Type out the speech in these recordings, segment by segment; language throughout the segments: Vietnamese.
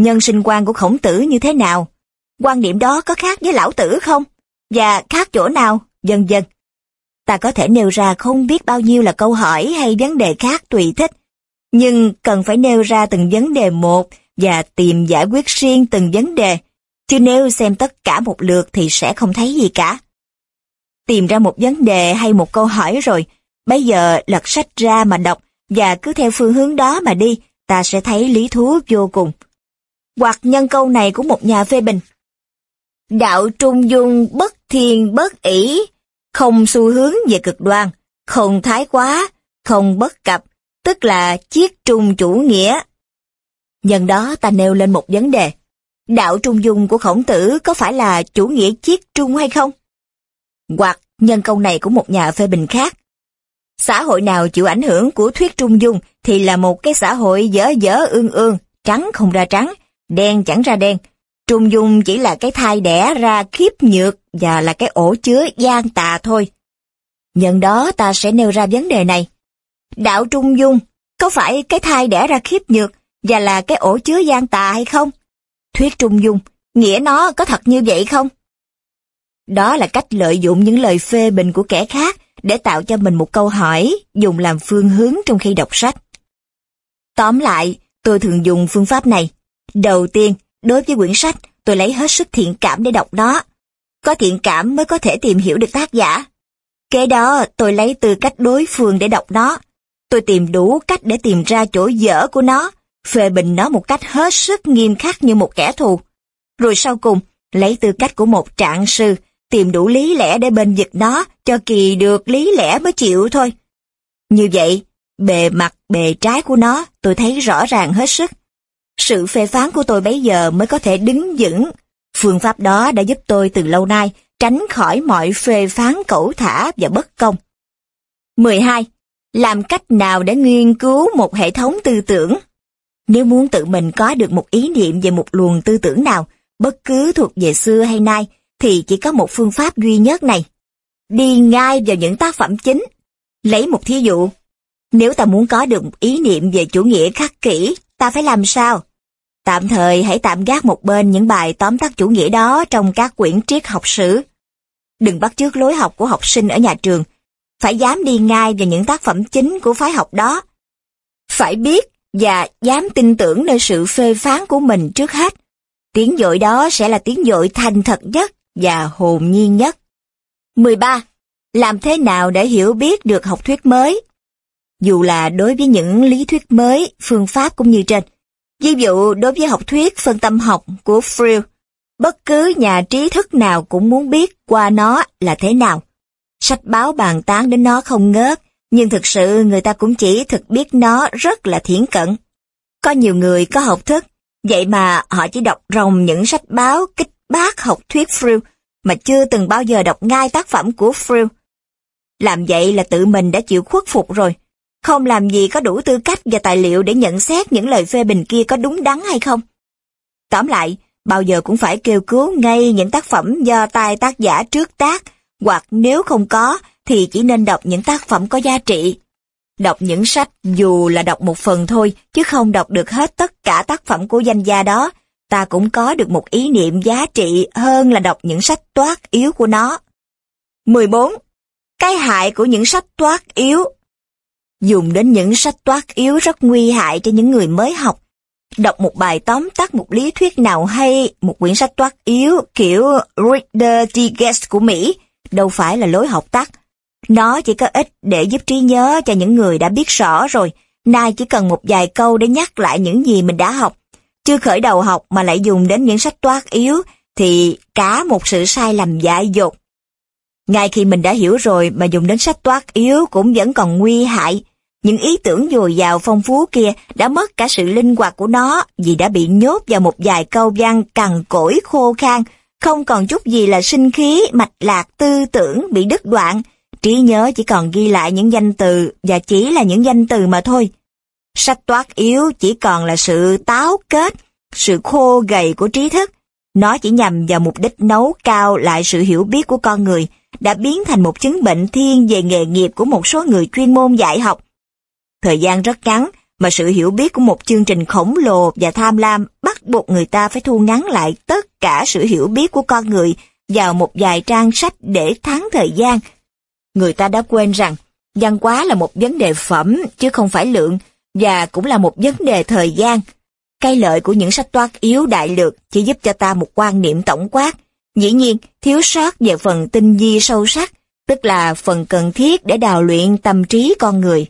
Nhân sinh quan của khổng tử như thế nào? Quan điểm đó có khác với lão tử không? Và khác chỗ nào? Dần dần. Ta có thể nêu ra không biết bao nhiêu là câu hỏi hay vấn đề khác tùy thích. Nhưng cần phải nêu ra từng vấn đề một và tìm giải quyết riêng từng vấn đề. Chứ nếu xem tất cả một lượt thì sẽ không thấy gì cả. Tìm ra một vấn đề hay một câu hỏi rồi, bây giờ lật sách ra mà đọc và cứ theo phương hướng đó mà đi, ta sẽ thấy lý thú vô cùng. Hoặc nhân câu này của một nhà phê bình. Đạo trung dung bất thiên bất ỷ, không xu hướng về cực đoan, không thái quá, không bất cập, tức là chiết trung chủ nghĩa. Nhân đó ta nêu lên một vấn đề. Đạo trung dung của khổng tử có phải là chủ nghĩa chiết trung hay không? Hoặc nhân câu này của một nhà phê bình khác. Xã hội nào chịu ảnh hưởng của thuyết trung dung thì là một cái xã hội dở dở ương ương, trắng không ra trắng, đen chẳng ra đen. Trung dung chỉ là cái thai đẻ ra khiếp nhược và là cái ổ chứa gian tà thôi. Nhân đó ta sẽ nêu ra vấn đề này. Đạo trung dung có phải cái thai đẻ ra khiếp nhược và là cái ổ chứa gian tà hay không? Thuyết trung dung, nghĩa nó có thật như vậy không? Đó là cách lợi dụng những lời phê bình của kẻ khác để tạo cho mình một câu hỏi dùng làm phương hướng trong khi đọc sách. Tóm lại, tôi thường dùng phương pháp này. Đầu tiên, đối với quyển sách, tôi lấy hết sức thiện cảm để đọc nó. Có thiện cảm mới có thể tìm hiểu được tác giả. Kế đó, tôi lấy tư cách đối phương để đọc nó. Tôi tìm đủ cách để tìm ra chỗ dở của nó, phê bình nó một cách hết sức nghiêm khắc như một kẻ thù. Rồi sau cùng, lấy tư cách của một trạng sư, tìm đủ lý lẽ để bên vực nó, cho kỳ được lý lẽ mới chịu thôi. Như vậy, bề mặt bề trái của nó tôi thấy rõ ràng hết sức. Sự phê phán của tôi bấy giờ mới có thể đứng vững. Phương pháp đó đã giúp tôi từ lâu nay tránh khỏi mọi phê phán cẩu thả và bất công. 12. Làm cách nào để nghiên cứu một hệ thống tư tưởng? Nếu muốn tự mình có được một ý niệm về một luồng tư tưởng nào, bất cứ thuộc về xưa hay nay, thì chỉ có một phương pháp duy nhất này. Đi ngay vào những tác phẩm chính. Lấy một thí dụ. Nếu ta muốn có được một ý niệm về chủ nghĩa khắc kỷ, ta phải làm sao? Tạm thời hãy tạm gác một bên những bài tóm tắt chủ nghĩa đó trong các quyển triết học sử. Đừng bắt chước lối học của học sinh ở nhà trường. Phải dám đi ngay vào những tác phẩm chính của phái học đó. Phải biết và dám tin tưởng nơi sự phê phán của mình trước hết. Tiếng dội đó sẽ là tiếng dội thành thật nhất và hồn nhiên nhất. 13. Làm thế nào để hiểu biết được học thuyết mới? Dù là đối với những lý thuyết mới, phương pháp cũng như trên. Ví dụ đối với học thuyết phân tâm học của Freud, bất cứ nhà trí thức nào cũng muốn biết qua nó là thế nào. Sách báo bàn tán đến nó không ngớt, nhưng thực sự người ta cũng chỉ thực biết nó rất là thiển cận. Có nhiều người có học thức, vậy mà họ chỉ đọc rồng những sách báo kích bác học thuyết Freud mà chưa từng bao giờ đọc ngay tác phẩm của Freud. Làm vậy là tự mình đã chịu khuất phục rồi, không làm gì có đủ tư cách và tài liệu để nhận xét những lời phê bình kia có đúng đắn hay không. Tóm lại, bao giờ cũng phải kêu cứu ngay những tác phẩm do tay tác giả trước tác, hoặc nếu không có thì chỉ nên đọc những tác phẩm có giá trị. Đọc những sách dù là đọc một phần thôi, chứ không đọc được hết tất cả tác phẩm của danh gia đó, ta cũng có được một ý niệm giá trị hơn là đọc những sách toát yếu của nó. 14. Cái hại của những sách toát yếu Dùng đến những sách toát yếu rất nguy hại cho những người mới học. Đọc một bài tóm tắt một lý thuyết nào hay, một quyển sách toát yếu kiểu Reader Digest của Mỹ, đâu phải là lối học tắt. Nó chỉ có ích để giúp trí nhớ cho những người đã biết rõ rồi, nay chỉ cần một vài câu để nhắc lại những gì mình đã học. Chưa khởi đầu học mà lại dùng đến những sách toát yếu, thì cả một sự sai lầm dại dột. Ngay khi mình đã hiểu rồi mà dùng đến sách toát yếu cũng vẫn còn nguy hại. Những ý tưởng dồi dào phong phú kia đã mất cả sự linh hoạt của nó vì đã bị nhốt vào một vài câu văn cằn cỗi khô khan, không còn chút gì là sinh khí, mạch lạc, tư tưởng bị đứt đoạn. Trí nhớ chỉ còn ghi lại những danh từ và chỉ là những danh từ mà thôi. Sách toát yếu chỉ còn là sự táo kết, sự khô gầy của trí thức. Nó chỉ nhằm vào mục đích nấu cao lại sự hiểu biết của con người, đã biến thành một chứng bệnh thiên về nghề nghiệp của một số người chuyên môn dạy học. Thời gian rất ngắn mà sự hiểu biết của một chương trình khổng lồ và tham lam bắt buộc người ta phải thu ngắn lại tất cả sự hiểu biết của con người vào một vài trang sách để thắng thời gian. Người ta đã quên rằng văn hóa là một vấn đề phẩm chứ không phải lượng và cũng là một vấn đề thời gian. Cái lợi của những sách toát yếu đại lược chỉ giúp cho ta một quan niệm tổng quát. Dĩ nhiên, thiếu sót về phần tinh vi sâu sắc, tức là phần cần thiết để đào luyện tâm trí con người.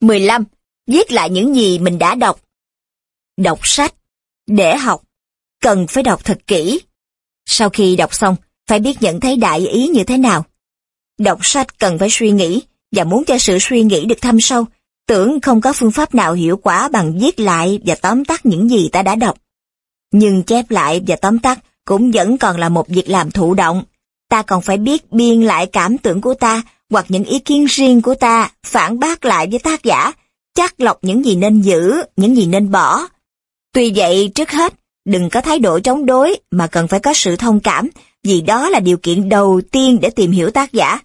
15. Viết lại những gì mình đã đọc. Đọc sách. Để học. Cần phải đọc thật kỹ. Sau khi đọc xong, phải biết nhận thấy đại ý như thế nào. Đọc sách cần phải suy nghĩ, và muốn cho sự suy nghĩ được thâm sâu, tưởng không có phương pháp nào hiệu quả bằng viết lại và tóm tắt những gì ta đã đọc. Nhưng chép lại và tóm tắt cũng vẫn còn là một việc làm thụ động. Ta còn phải biết biên lại cảm tưởng của ta hoặc những ý kiến riêng của ta, phản bác lại với tác giả, chắc lọc những gì nên giữ, những gì nên bỏ. Tuy vậy, trước hết, đừng có thái độ chống đối mà cần phải có sự thông cảm, vì đó là điều kiện đầu tiên để tìm hiểu tác giả.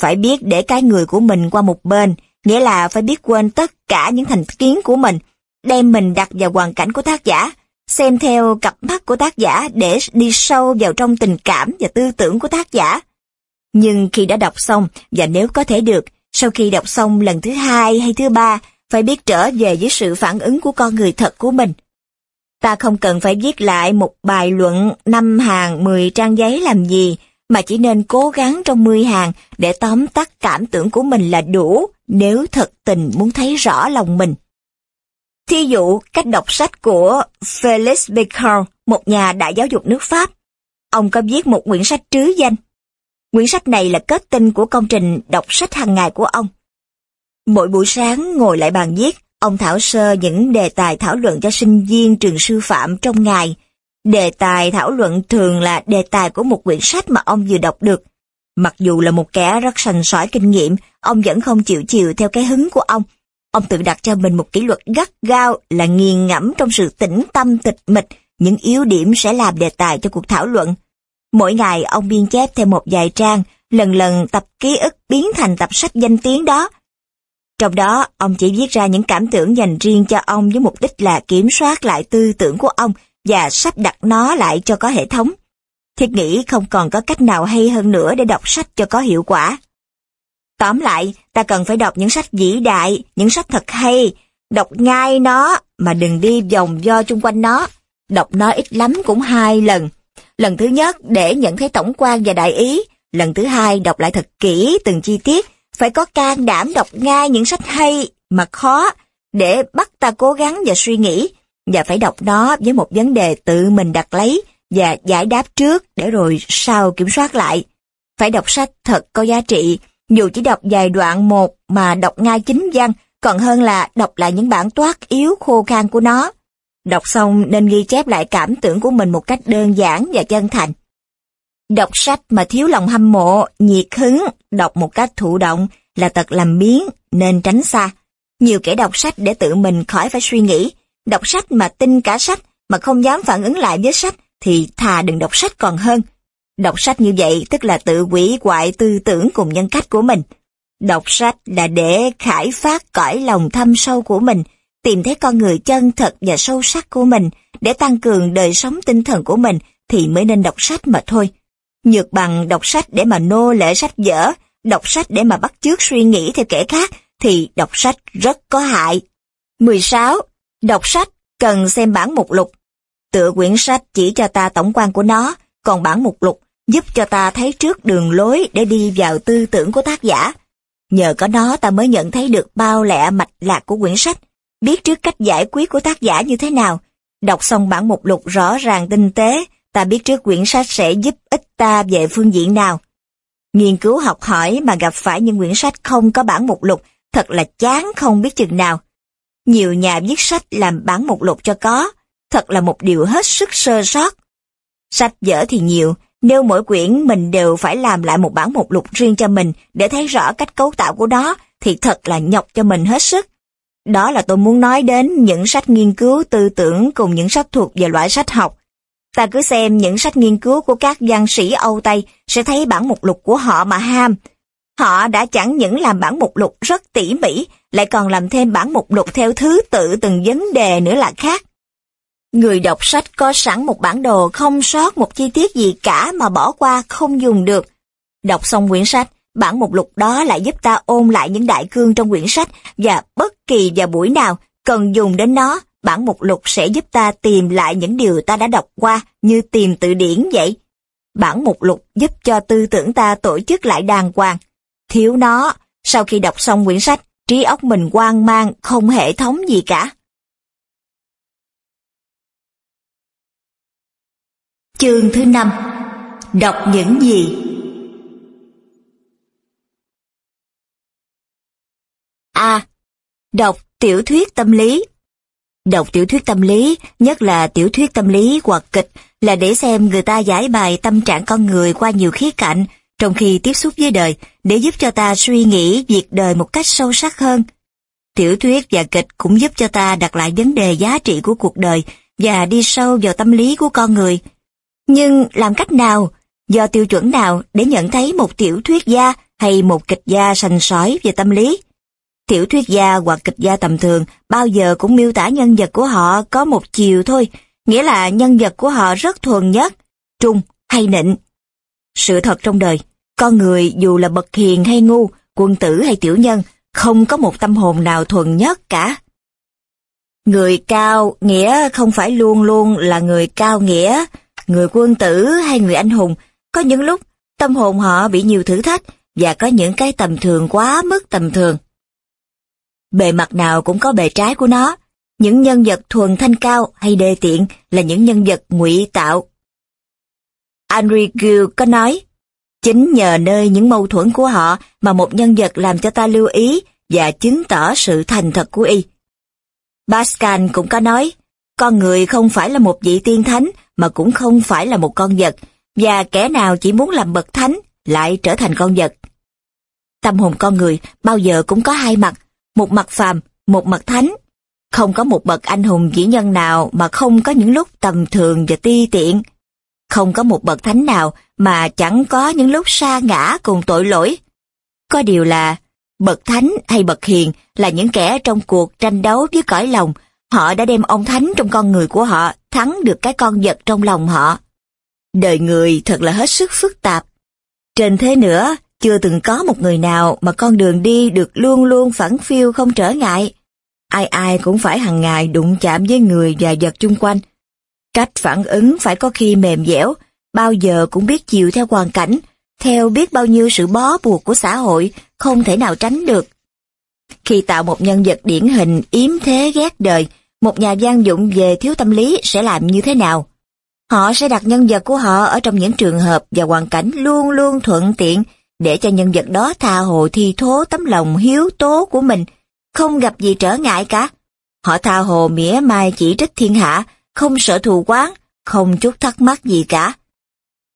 Phải biết để cái người của mình qua một bên, nghĩa là phải biết quên tất cả những thành kiến của mình, đem mình đặt vào hoàn cảnh của tác giả, xem theo cặp mắt của tác giả để đi sâu vào trong tình cảm và tư tưởng của tác giả. Nhưng khi đã đọc xong, và nếu có thể được, sau khi đọc xong lần thứ hai hay thứ ba, phải biết trở về với sự phản ứng của con người thật của mình. Ta không cần phải viết lại một bài luận năm hàng 10 trang giấy làm gì, mà chỉ nên cố gắng trong 10 hàng để tóm tắt cảm tưởng của mình là đủ nếu thật tình muốn thấy rõ lòng mình. Thí dụ, cách đọc sách của Felix Baker, một nhà đại giáo dục nước Pháp. Ông có viết một quyển sách trứ danh. Quyển sách này là kết tinh của công trình đọc sách hàng ngày của ông. Mỗi buổi sáng ngồi lại bàn viết, ông thảo sơ những đề tài thảo luận cho sinh viên trường sư phạm trong ngày. Đề tài thảo luận thường là đề tài của một quyển sách mà ông vừa đọc được. Mặc dù là một kẻ rất sành sỏi kinh nghiệm, ông vẫn không chịu chiều theo cái hứng của ông. Ông tự đặt cho mình một kỷ luật gắt gao là nghiền ngẫm trong sự tĩnh tâm tịch mịch, những yếu điểm sẽ làm đề tài cho cuộc thảo luận. Mỗi ngày ông biên chép thêm một vài trang, lần lần tập ký ức biến thành tập sách danh tiếng đó, trong đó, ông chỉ viết ra những cảm tưởng dành riêng cho ông với mục đích là kiểm soát lại tư tưởng của ông và sắp đặt nó lại cho có hệ thống. Thiết nghĩ không còn có cách nào hay hơn nữa để đọc sách cho có hiệu quả. Tóm lại, ta cần phải đọc những sách vĩ đại, những sách thật hay, đọc ngay nó mà đừng đi vòng do chung quanh nó. Đọc nó ít lắm cũng hai lần. Lần thứ nhất để nhận thấy tổng quan và đại ý, lần thứ hai đọc lại thật kỹ từng chi tiết phải có can đảm đọc ngay những sách hay mà khó để bắt ta cố gắng và suy nghĩ và phải đọc nó với một vấn đề tự mình đặt lấy và giải đáp trước để rồi sau kiểm soát lại. Phải đọc sách thật có giá trị, dù chỉ đọc vài đoạn một mà đọc ngay chính văn, còn hơn là đọc lại những bản toát yếu khô khan của nó. Đọc xong nên ghi chép lại cảm tưởng của mình một cách đơn giản và chân thành. Đọc sách mà thiếu lòng hâm mộ, nhiệt hứng, đọc một cách thụ động là tật làm biến, nên tránh xa. Nhiều kẻ đọc sách để tự mình khỏi phải suy nghĩ. Đọc sách mà tin cả sách, mà không dám phản ứng lại với sách, thì thà đừng đọc sách còn hơn. Đọc sách như vậy tức là tự quỷ hoại tư tưởng cùng nhân cách của mình. Đọc sách là để khải phát cõi lòng thâm sâu của mình, tìm thấy con người chân thật và sâu sắc của mình, để tăng cường đời sống tinh thần của mình thì mới nên đọc sách mà thôi. Nhược bằng đọc sách để mà nô lệ sách vở, đọc sách để mà bắt chước suy nghĩ theo kẻ khác, thì đọc sách rất có hại. 16. Đọc sách cần xem bản mục lục. Tựa quyển sách chỉ cho ta tổng quan của nó, còn bản mục lục giúp cho ta thấy trước đường lối để đi vào tư tưởng của tác giả. Nhờ có nó ta mới nhận thấy được bao lẹ mạch lạc của quyển sách, biết trước cách giải quyết của tác giả như thế nào. Đọc xong bản mục lục rõ ràng tinh tế, ta biết trước quyển sách sẽ giúp ích ta về phương diện nào. Nghiên cứu học hỏi mà gặp phải những quyển sách không có bản mục lục thật là chán không biết chừng nào. Nhiều nhà viết sách làm bản mục lục cho có, thật là một điều hết sức sơ sót. Sách dở thì nhiều, nếu mỗi quyển mình đều phải làm lại một bản mục lục riêng cho mình để thấy rõ cách cấu tạo của nó thì thật là nhọc cho mình hết sức. Đó là tôi muốn nói đến những sách nghiên cứu tư tưởng cùng những sách thuộc về loại sách học. Ta cứ xem những sách nghiên cứu của các văn sĩ Âu Tây sẽ thấy bản mục lục của họ mà ham. Họ đã chẳng những làm bản mục lục rất tỉ mỉ, lại còn làm thêm bản mục lục theo thứ tự từng vấn đề nữa là khác. Người đọc sách có sẵn một bản đồ không sót một chi tiết gì cả mà bỏ qua không dùng được. Đọc xong quyển sách, bản mục lục đó lại giúp ta ôn lại những đại cương trong quyển sách và bất kỳ vào buổi nào cần dùng đến nó, bản mục lục sẽ giúp ta tìm lại những điều ta đã đọc qua như tìm từ điển vậy. Bản mục lục giúp cho tư tưởng ta tổ chức lại đàng hoàng. Thiếu nó, sau khi đọc xong quyển sách, trí óc mình hoang mang, không hệ thống gì cả. Chương thứ năm Đọc những gì? A. Đọc tiểu thuyết tâm lý Đọc tiểu thuyết tâm lý, nhất là tiểu thuyết tâm lý hoặc kịch, là để xem người ta giải bài tâm trạng con người qua nhiều khía cạnh, trong khi tiếp xúc với đời, để giúp cho ta suy nghĩ việc đời một cách sâu sắc hơn. Tiểu thuyết và kịch cũng giúp cho ta đặt lại vấn đề giá trị của cuộc đời và đi sâu vào tâm lý của con người. Nhưng làm cách nào, do tiêu chuẩn nào để nhận thấy một tiểu thuyết gia hay một kịch gia sành sỏi về tâm lý? Tiểu thuyết gia hoặc kịch gia tầm thường bao giờ cũng miêu tả nhân vật của họ có một chiều thôi, nghĩa là nhân vật của họ rất thuần nhất, trung hay nịnh. Sự thật trong đời, con người dù là bậc hiền hay ngu, quân tử hay tiểu nhân, không có một tâm hồn nào thuần nhất cả. Người cao nghĩa không phải luôn luôn là người cao nghĩa, người quân tử hay người anh hùng, có những lúc tâm hồn họ bị nhiều thử thách và có những cái tầm thường quá mức tầm thường. Bề mặt nào cũng có bề trái của nó. Những nhân vật thuần thanh cao hay đề tiện là những nhân vật ngụy tạo. Henry Gill có nói, chính nhờ nơi những mâu thuẫn của họ mà một nhân vật làm cho ta lưu ý và chứng tỏ sự thành thật của y. Pascal cũng có nói, con người không phải là một vị tiên thánh mà cũng không phải là một con vật, và kẻ nào chỉ muốn làm bậc thánh lại trở thành con vật. Tâm hồn con người bao giờ cũng có hai mặt, một mặt phàm, một mặt thánh. Không có một bậc anh hùng vĩ nhân nào mà không có những lúc tầm thường và ti tiện. Không có một bậc thánh nào mà chẳng có những lúc sa ngã cùng tội lỗi. Có điều là, bậc thánh hay bậc hiền là những kẻ trong cuộc tranh đấu với cõi lòng, họ đã đem ông thánh trong con người của họ thắng được cái con vật trong lòng họ. Đời người thật là hết sức phức tạp. Trên thế nữa, chưa từng có một người nào mà con đường đi được luôn luôn phẳng phiêu không trở ngại. Ai ai cũng phải hàng ngày đụng chạm với người và vật chung quanh. Cách phản ứng phải có khi mềm dẻo, bao giờ cũng biết chịu theo hoàn cảnh, theo biết bao nhiêu sự bó buộc của xã hội, không thể nào tránh được. Khi tạo một nhân vật điển hình yếm thế ghét đời, một nhà gian dụng về thiếu tâm lý sẽ làm như thế nào? Họ sẽ đặt nhân vật của họ ở trong những trường hợp và hoàn cảnh luôn luôn thuận tiện để cho nhân vật đó tha hồ thi thố tấm lòng hiếu tố của mình, không gặp gì trở ngại cả. Họ tha hồ mỉa mai chỉ trích thiên hạ, không sợ thù quán, không chút thắc mắc gì cả.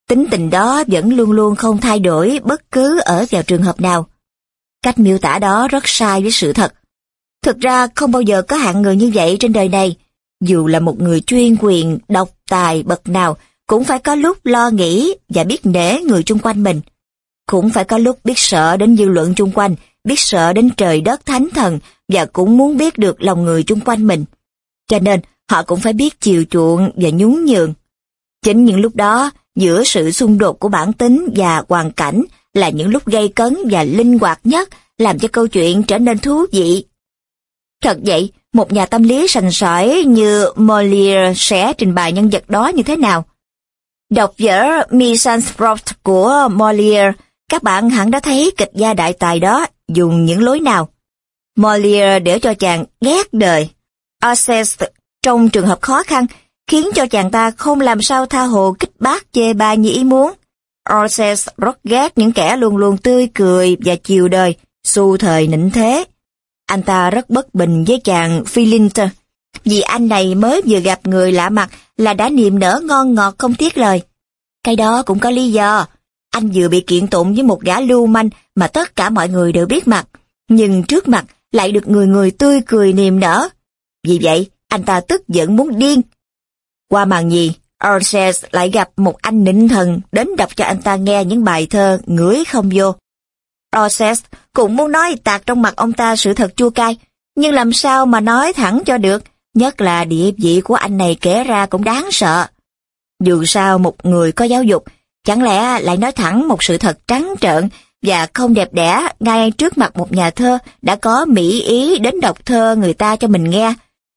Tính tình đó vẫn luôn luôn không thay đổi bất cứ ở vào trường hợp nào. Cách miêu tả đó rất sai với sự thật. Thực ra không bao giờ có hạng người như vậy trên đời này. Dù là một người chuyên quyền, độc tài, bậc nào, cũng phải có lúc lo nghĩ và biết nể người chung quanh mình. Cũng phải có lúc biết sợ đến dư luận chung quanh, biết sợ đến trời đất thánh thần và cũng muốn biết được lòng người chung quanh mình. Cho nên, họ cũng phải biết chiều chuộng và nhún nhường. Chính những lúc đó, giữa sự xung đột của bản tính và hoàn cảnh là những lúc gây cấn và linh hoạt nhất, làm cho câu chuyện trở nên thú vị. Thật vậy, một nhà tâm lý sành sỏi như Molière sẽ trình bày nhân vật đó như thế nào? Đọc vở Misanthrope của Molière các bạn hẳn đã thấy kịch gia đại tài đó dùng những lối nào. Molière để cho chàng ghét đời. Arces trong trường hợp khó khăn khiến cho chàng ta không làm sao tha hồ kích bác chê ba như ý muốn. Arces rất ghét những kẻ luôn luôn tươi cười và chiều đời, xu thời nịnh thế. Anh ta rất bất bình với chàng Philinter, vì anh này mới vừa gặp người lạ mặt là đã niềm nở ngon ngọt không tiếc lời. Cái đó cũng có lý do, anh vừa bị kiện tụng với một gã lưu manh mà tất cả mọi người đều biết mặt, nhưng trước mặt lại được người người tươi cười niềm nở. Vì vậy, anh ta tức giận muốn điên. Qua màn gì, Orses lại gặp một anh nịnh thần đến đọc cho anh ta nghe những bài thơ ngửi không vô. Orses cũng muốn nói tạc trong mặt ông ta sự thật chua cay, nhưng làm sao mà nói thẳng cho được, nhất là địa vị của anh này kể ra cũng đáng sợ. Dù sao một người có giáo dục, chẳng lẽ lại nói thẳng một sự thật trắng trợn và không đẹp đẽ ngay trước mặt một nhà thơ đã có mỹ ý đến đọc thơ người ta cho mình nghe,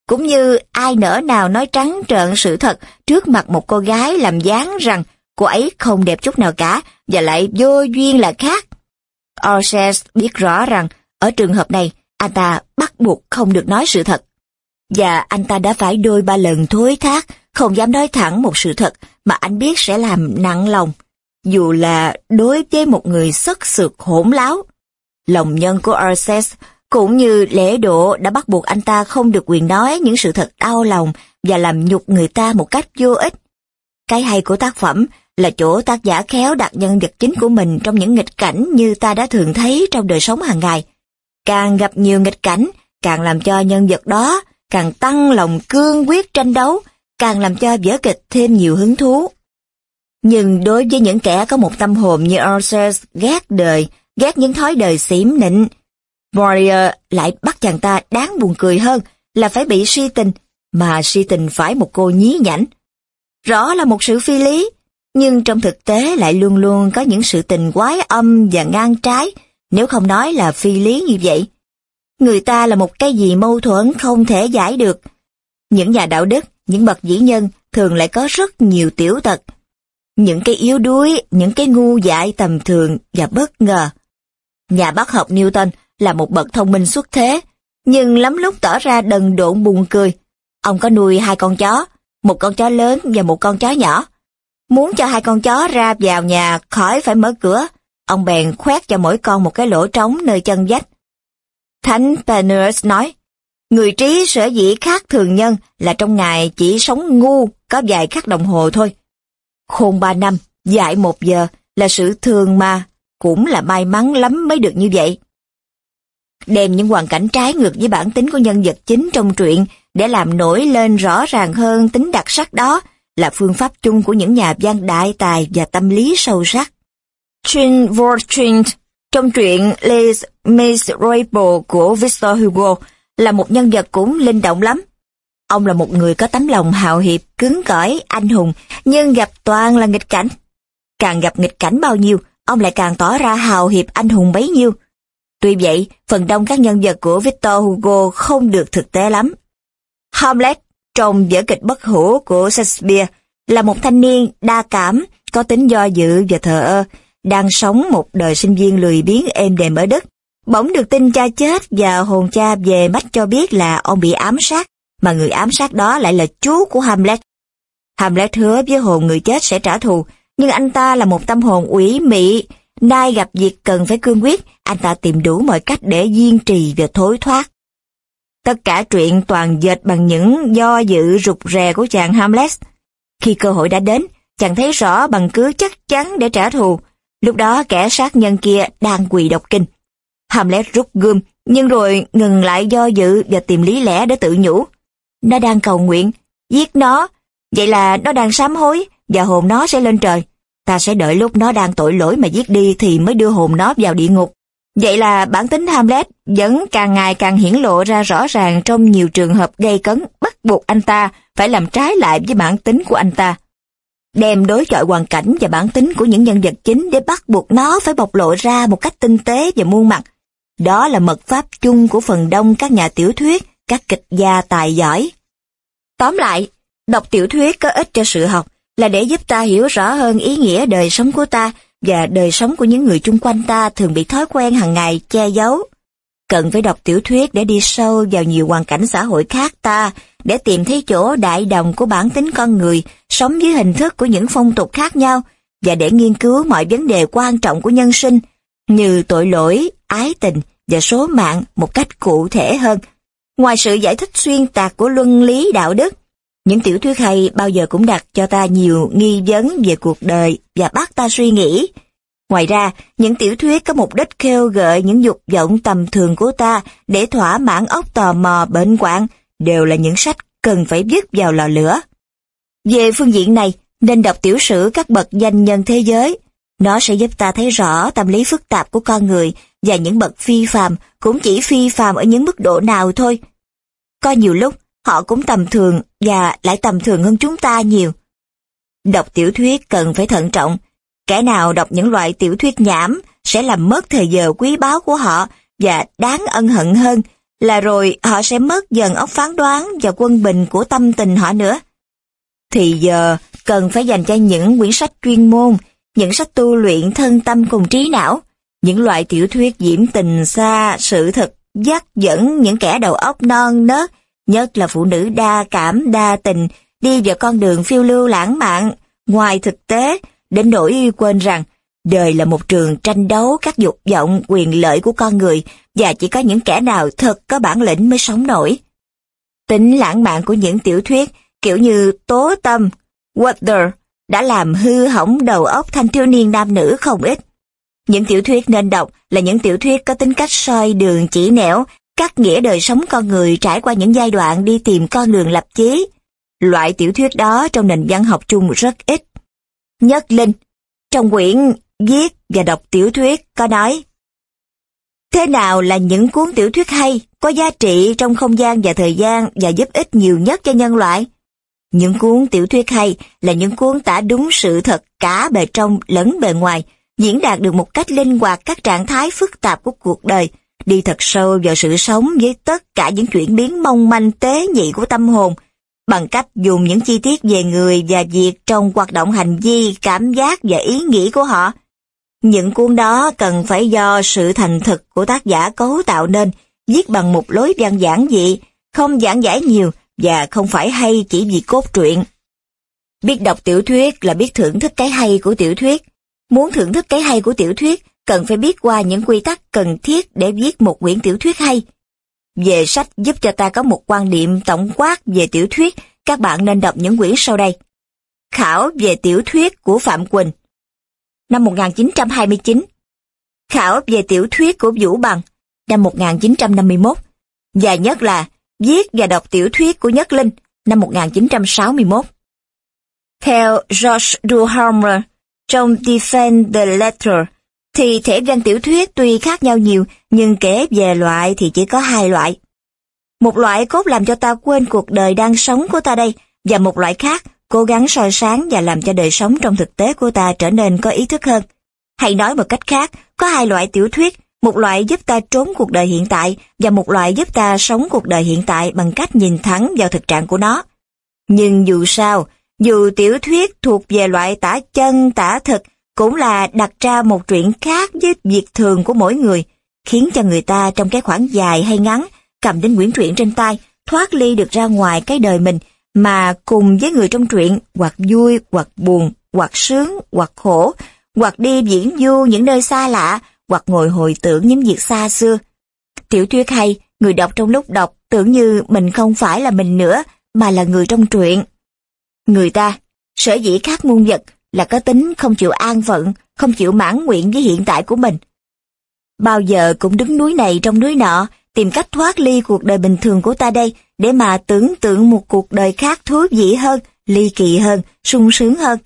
cũng như ai nỡ nào nói trắng trợn sự thật trước mặt một cô gái làm dáng rằng cô ấy không đẹp chút nào cả và lại vô duyên là khác. Orses biết rõ rằng ở trường hợp này anh ta bắt buộc không được nói sự thật. Và anh ta đã phải đôi ba lần thối thác, không dám nói thẳng một sự thật mà anh biết sẽ làm nặng lòng, dù là đối với một người sất sượt hỗn láo. Lòng nhân của Arces cũng như lễ độ đã bắt buộc anh ta không được quyền nói những sự thật đau lòng và làm nhục người ta một cách vô ích. Cái hay của tác phẩm là chỗ tác giả khéo đặt nhân vật chính của mình trong những nghịch cảnh như ta đã thường thấy trong đời sống hàng ngày. Càng gặp nhiều nghịch cảnh, càng làm cho nhân vật đó càng tăng lòng cương quyết tranh đấu, càng làm cho vở kịch thêm nhiều hứng thú. Nhưng đối với những kẻ có một tâm hồn như Arthur ghét đời, ghét những thói đời xỉm nịnh, Warrior lại bắt chàng ta đáng buồn cười hơn là phải bị suy tình, mà suy tình phải một cô nhí nhảnh. Rõ là một sự phi lý, nhưng trong thực tế lại luôn luôn có những sự tình quái âm và ngang trái, nếu không nói là phi lý như vậy. Người ta là một cái gì mâu thuẫn không thể giải được. Những nhà đạo đức, những bậc dĩ nhân thường lại có rất nhiều tiểu tật. Những cái yếu đuối, những cái ngu dại tầm thường và bất ngờ. Nhà bác học Newton là một bậc thông minh xuất thế, nhưng lắm lúc tỏ ra đần độn buồn cười. Ông có nuôi hai con chó, một con chó lớn và một con chó nhỏ. Muốn cho hai con chó ra vào nhà khỏi phải mở cửa, ông bèn khoét cho mỗi con một cái lỗ trống nơi chân vách. Thánh Pernus nói, người trí sở dĩ khác thường nhân là trong ngày chỉ sống ngu có vài khắc đồng hồ thôi. Khôn ba năm, dạy một giờ là sự thường mà, cũng là may mắn lắm mới được như vậy. Đem những hoàn cảnh trái ngược với bản tính của nhân vật chính trong truyện để làm nổi lên rõ ràng hơn tính đặc sắc đó là phương pháp chung của những nhà văn đại tài và tâm lý sâu sắc. Jean Vortrint trong truyện Les Miserables của Victor Hugo là một nhân vật cũng linh động lắm. Ông là một người có tấm lòng hào hiệp, cứng cỏi, anh hùng, nhưng gặp toàn là nghịch cảnh. Càng gặp nghịch cảnh bao nhiêu, ông lại càng tỏ ra hào hiệp anh hùng bấy nhiêu. Tuy vậy, phần đông các nhân vật của Victor Hugo không được thực tế lắm. Hamlet trong vở kịch bất hủ của Shakespeare là một thanh niên đa cảm, có tính do dự và thờ ơ, đang sống một đời sinh viên lười biếng êm đềm ở Đức. Bỗng được tin cha chết và hồn cha về mách cho biết là ông bị ám sát, mà người ám sát đó lại là chú của Hamlet. Hamlet hứa với hồn người chết sẽ trả thù, nhưng anh ta là một tâm hồn ủy mị, nay gặp việc cần phải cương quyết, anh ta tìm đủ mọi cách để kiên trì và thối thoát. Tất cả chuyện toàn dệt bằng những do dự rụt rè của chàng Hamlet. Khi cơ hội đã đến, chàng thấy rõ bằng cứ chắc chắn để trả thù. Lúc đó kẻ sát nhân kia đang quỳ đọc kinh. Hamlet rút gươm, nhưng rồi ngừng lại do dự và tìm lý lẽ để tự nhủ. Nó đang cầu nguyện, giết nó, vậy là nó đang sám hối và hồn nó sẽ lên trời. Ta sẽ đợi lúc nó đang tội lỗi mà giết đi thì mới đưa hồn nó vào địa ngục. Vậy là bản tính Hamlet vẫn càng ngày càng hiển lộ ra rõ ràng trong nhiều trường hợp gây cấn bắt buộc anh ta phải làm trái lại với bản tính của anh ta. Đem đối chọi hoàn cảnh và bản tính của những nhân vật chính để bắt buộc nó phải bộc lộ ra một cách tinh tế và muôn mặt. Đó là mật pháp chung của phần đông các nhà tiểu thuyết, các kịch gia tài giỏi. Tóm lại, đọc tiểu thuyết có ích cho sự học là để giúp ta hiểu rõ hơn ý nghĩa đời sống của ta và đời sống của những người chung quanh ta thường bị thói quen hàng ngày che giấu. Cần phải đọc tiểu thuyết để đi sâu vào nhiều hoàn cảnh xã hội khác ta, để tìm thấy chỗ đại đồng của bản tính con người, sống dưới hình thức của những phong tục khác nhau, và để nghiên cứu mọi vấn đề quan trọng của nhân sinh, như tội lỗi, ái tình và số mạng một cách cụ thể hơn. Ngoài sự giải thích xuyên tạc của luân lý đạo đức, những tiểu thuyết hay bao giờ cũng đặt cho ta nhiều nghi vấn về cuộc đời và bắt ta suy nghĩ. Ngoài ra, những tiểu thuyết có mục đích kêu gợi những dục vọng tầm thường của ta để thỏa mãn óc tò mò bệnh quạng, đều là những sách cần phải vứt vào lò lửa. Về phương diện này, nên đọc tiểu sử các bậc danh nhân thế giới. Nó sẽ giúp ta thấy rõ tâm lý phức tạp của con người và những bậc phi phàm cũng chỉ phi phàm ở những mức độ nào thôi. Có nhiều lúc họ cũng tầm thường và lại tầm thường hơn chúng ta nhiều. Đọc tiểu thuyết cần phải thận trọng. Kẻ nào đọc những loại tiểu thuyết nhảm sẽ làm mất thời giờ quý báu của họ và đáng ân hận hơn là rồi họ sẽ mất dần óc phán đoán và quân bình của tâm tình họ nữa. Thì giờ cần phải dành cho những quyển sách chuyên môn, những sách tu luyện thân tâm cùng trí não, những loại tiểu thuyết diễm tình xa sự thật dắt dẫn những kẻ đầu óc non nớt, nhất là phụ nữ đa cảm đa tình, đi vào con đường phiêu lưu lãng mạn, ngoài thực tế, đến nỗi quên rằng đời là một trường tranh đấu các dục vọng quyền lợi của con người và chỉ có những kẻ nào thật có bản lĩnh mới sống nổi. Tính lãng mạn của những tiểu thuyết kiểu như Tố Tâm, weather đã làm hư hỏng đầu óc thanh thiếu niên nam nữ không ít. Những tiểu thuyết nên đọc là những tiểu thuyết có tính cách soi đường chỉ nẻo, cắt nghĩa đời sống con người trải qua những giai đoạn đi tìm con đường lập chí. Loại tiểu thuyết đó trong nền văn học chung rất ít. Nhất Linh, trong quyển Viết và đọc tiểu thuyết có nói Thế nào là những cuốn tiểu thuyết hay, có giá trị trong không gian và thời gian và giúp ích nhiều nhất cho nhân loại? Những cuốn tiểu thuyết hay là những cuốn tả đúng sự thật cả bề trong lẫn bề ngoài, diễn đạt được một cách linh hoạt các trạng thái phức tạp của cuộc đời, đi thật sâu vào sự sống với tất cả những chuyển biến mong manh tế nhị của tâm hồn, bằng cách dùng những chi tiết về người và việc trong hoạt động hành vi, cảm giác và ý nghĩ của họ. Những cuốn đó cần phải do sự thành thực của tác giả cấu tạo nên, viết bằng một lối văn giản dị, không giảng giải nhiều và không phải hay chỉ vì cốt truyện. Biết đọc tiểu thuyết là biết thưởng thức cái hay của tiểu thuyết. Muốn thưởng thức cái hay của tiểu thuyết, cần phải biết qua những quy tắc cần thiết để viết một quyển tiểu thuyết hay. Về sách giúp cho ta có một quan niệm tổng quát về tiểu thuyết, các bạn nên đọc những quyển sau đây. Khảo về tiểu thuyết của Phạm Quỳnh năm 1929. Khảo về tiểu thuyết của Vũ Bằng năm 1951. Và nhất là Viết và đọc tiểu thuyết của Nhất Linh năm 1961. Theo George Duhamel trong Defend the Letter, thì thể văn tiểu thuyết tuy khác nhau nhiều, nhưng kể về loại thì chỉ có hai loại. Một loại cốt làm cho ta quên cuộc đời đang sống của ta đây, và một loại khác cố gắng soi sáng và làm cho đời sống trong thực tế của ta trở nên có ý thức hơn. Hay nói một cách khác, có hai loại tiểu thuyết, một loại giúp ta trốn cuộc đời hiện tại và một loại giúp ta sống cuộc đời hiện tại bằng cách nhìn thẳng vào thực trạng của nó. Nhưng dù sao, dù tiểu thuyết thuộc về loại tả chân tả thực cũng là đặt ra một chuyện khác với việc thường của mỗi người, khiến cho người ta trong cái khoảng dài hay ngắn cầm đến quyển truyện trên tay thoát ly được ra ngoài cái đời mình mà cùng với người trong truyện hoặc vui, hoặc buồn, hoặc sướng, hoặc khổ, hoặc đi diễn du những nơi xa lạ, hoặc ngồi hồi tưởng những việc xa xưa. Tiểu thuyết hay, người đọc trong lúc đọc tưởng như mình không phải là mình nữa, mà là người trong truyện. Người ta, sở dĩ khác muôn vật là có tính không chịu an phận, không chịu mãn nguyện với hiện tại của mình. Bao giờ cũng đứng núi này trong núi nọ, tìm cách thoát ly cuộc đời bình thường của ta đây để mà tưởng tượng một cuộc đời khác thú vị hơn, ly kỳ hơn, sung sướng hơn.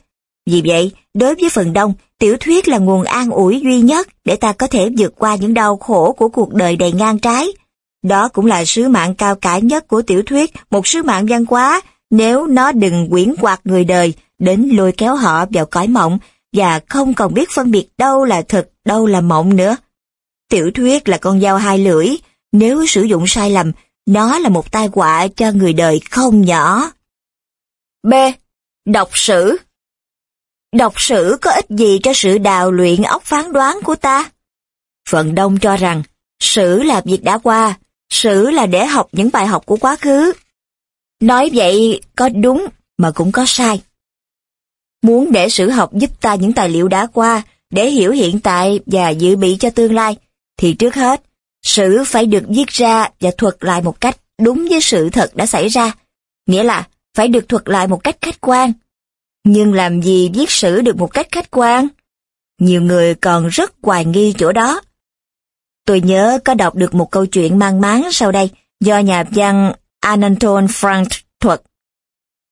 Vì vậy, đối với phần đông, tiểu thuyết là nguồn an ủi duy nhất để ta có thể vượt qua những đau khổ của cuộc đời đầy ngang trái. Đó cũng là sứ mạng cao cả nhất của tiểu thuyết, một sứ mạng văn hóa, nếu nó đừng quyển quạt người đời, đến lôi kéo họ vào cõi mộng, và không còn biết phân biệt đâu là thật đâu là mộng nữa. Tiểu thuyết là con dao hai lưỡi, nếu sử dụng sai lầm, nó là một tai họa cho người đời không nhỏ. B. Đọc sử Đọc sử có ích gì cho sự đào luyện óc phán đoán của ta? Phần đông cho rằng, sử là việc đã qua, sử là để học những bài học của quá khứ. Nói vậy có đúng mà cũng có sai. Muốn để sử học giúp ta những tài liệu đã qua, để hiểu hiện tại và dự bị cho tương lai, thì trước hết, sử phải được viết ra và thuật lại một cách đúng với sự thật đã xảy ra. Nghĩa là phải được thuật lại một cách khách quan, nhưng làm gì viết sử được một cách khách quan? Nhiều người còn rất hoài nghi chỗ đó. Tôi nhớ có đọc được một câu chuyện mang máng sau đây do nhà văn Anatole Frank thuật.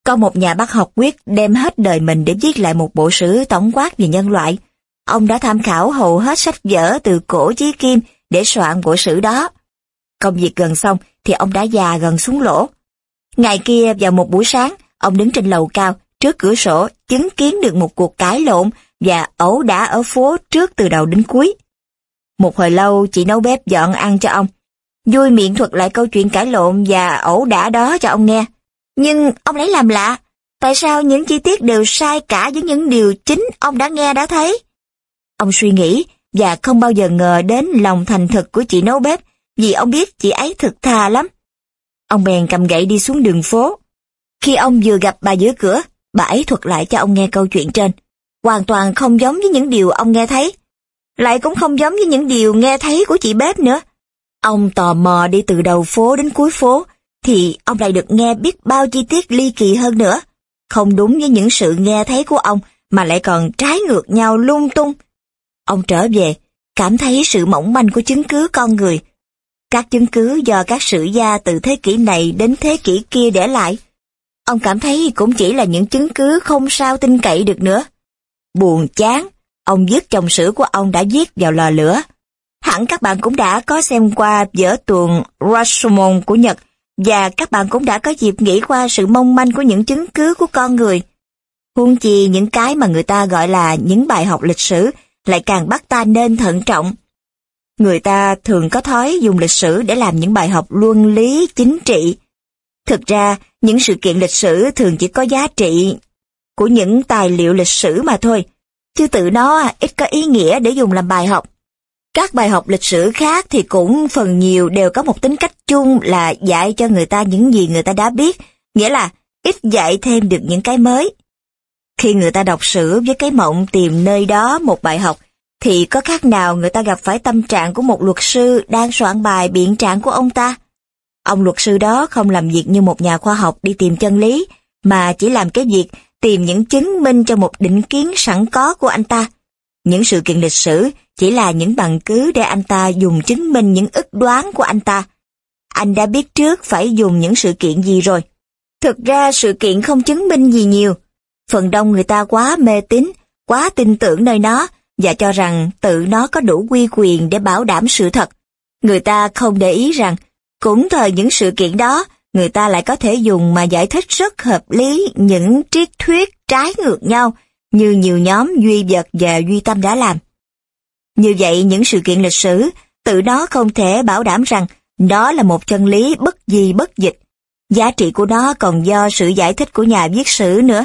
Có một nhà bác học quyết đem hết đời mình để viết lại một bộ sử tổng quát về nhân loại. Ông đã tham khảo hầu hết sách vở từ cổ chí kim để soạn bộ sử đó. Công việc gần xong thì ông đã già gần xuống lỗ. Ngày kia vào một buổi sáng, ông đứng trên lầu cao, trước cửa sổ, chứng kiến được một cuộc cãi lộn và ẩu đả ở phố trước từ đầu đến cuối. Một hồi lâu chị nấu bếp dọn ăn cho ông. Vui miệng thuật lại câu chuyện cãi lộn và ẩu đả đó cho ông nghe. Nhưng ông lấy làm lạ, tại sao những chi tiết đều sai cả với những điều chính ông đã nghe đã thấy? Ông suy nghĩ và không bao giờ ngờ đến lòng thành thực của chị nấu bếp vì ông biết chị ấy thực thà lắm. Ông bèn cầm gậy đi xuống đường phố. Khi ông vừa gặp bà giữa cửa, bà ấy thuật lại cho ông nghe câu chuyện trên. Hoàn toàn không giống với những điều ông nghe thấy. Lại cũng không giống với những điều nghe thấy của chị bếp nữa. Ông tò mò đi từ đầu phố đến cuối phố, thì ông lại được nghe biết bao chi tiết ly kỳ hơn nữa. Không đúng với những sự nghe thấy của ông, mà lại còn trái ngược nhau lung tung. Ông trở về, cảm thấy sự mỏng manh của chứng cứ con người. Các chứng cứ do các sử gia từ thế kỷ này đến thế kỷ kia để lại. Ông cảm thấy cũng chỉ là những chứng cứ không sao tin cậy được nữa. Buồn chán, ông dứt chồng sử của ông đã viết vào lò lửa. Hẳn các bạn cũng đã có xem qua vở tuồng Rashomon của Nhật và các bạn cũng đã có dịp nghĩ qua sự mong manh của những chứng cứ của con người. Huống chi những cái mà người ta gọi là những bài học lịch sử lại càng bắt ta nên thận trọng. Người ta thường có thói dùng lịch sử để làm những bài học luân lý chính trị. Thực ra, những sự kiện lịch sử thường chỉ có giá trị của những tài liệu lịch sử mà thôi, chứ tự nó ít có ý nghĩa để dùng làm bài học. Các bài học lịch sử khác thì cũng phần nhiều đều có một tính cách chung là dạy cho người ta những gì người ta đã biết, nghĩa là ít dạy thêm được những cái mới. Khi người ta đọc sử với cái mộng tìm nơi đó một bài học, thì có khác nào người ta gặp phải tâm trạng của một luật sư đang soạn bài biện trạng của ông ta? Ông luật sư đó không làm việc như một nhà khoa học đi tìm chân lý, mà chỉ làm cái việc tìm những chứng minh cho một định kiến sẵn có của anh ta. Những sự kiện lịch sử chỉ là những bằng cứ để anh ta dùng chứng minh những ức đoán của anh ta. Anh đã biết trước phải dùng những sự kiện gì rồi. Thực ra sự kiện không chứng minh gì nhiều. Phần đông người ta quá mê tín, quá tin tưởng nơi nó và cho rằng tự nó có đủ quy quyền để bảo đảm sự thật. Người ta không để ý rằng cũng thời những sự kiện đó người ta lại có thể dùng mà giải thích rất hợp lý những triết thuyết trái ngược nhau như nhiều nhóm duy vật và duy tâm đã làm. Như vậy những sự kiện lịch sử tự nó không thể bảo đảm rằng đó là một chân lý bất di bất dịch. Giá trị của nó còn do sự giải thích của nhà viết sử nữa.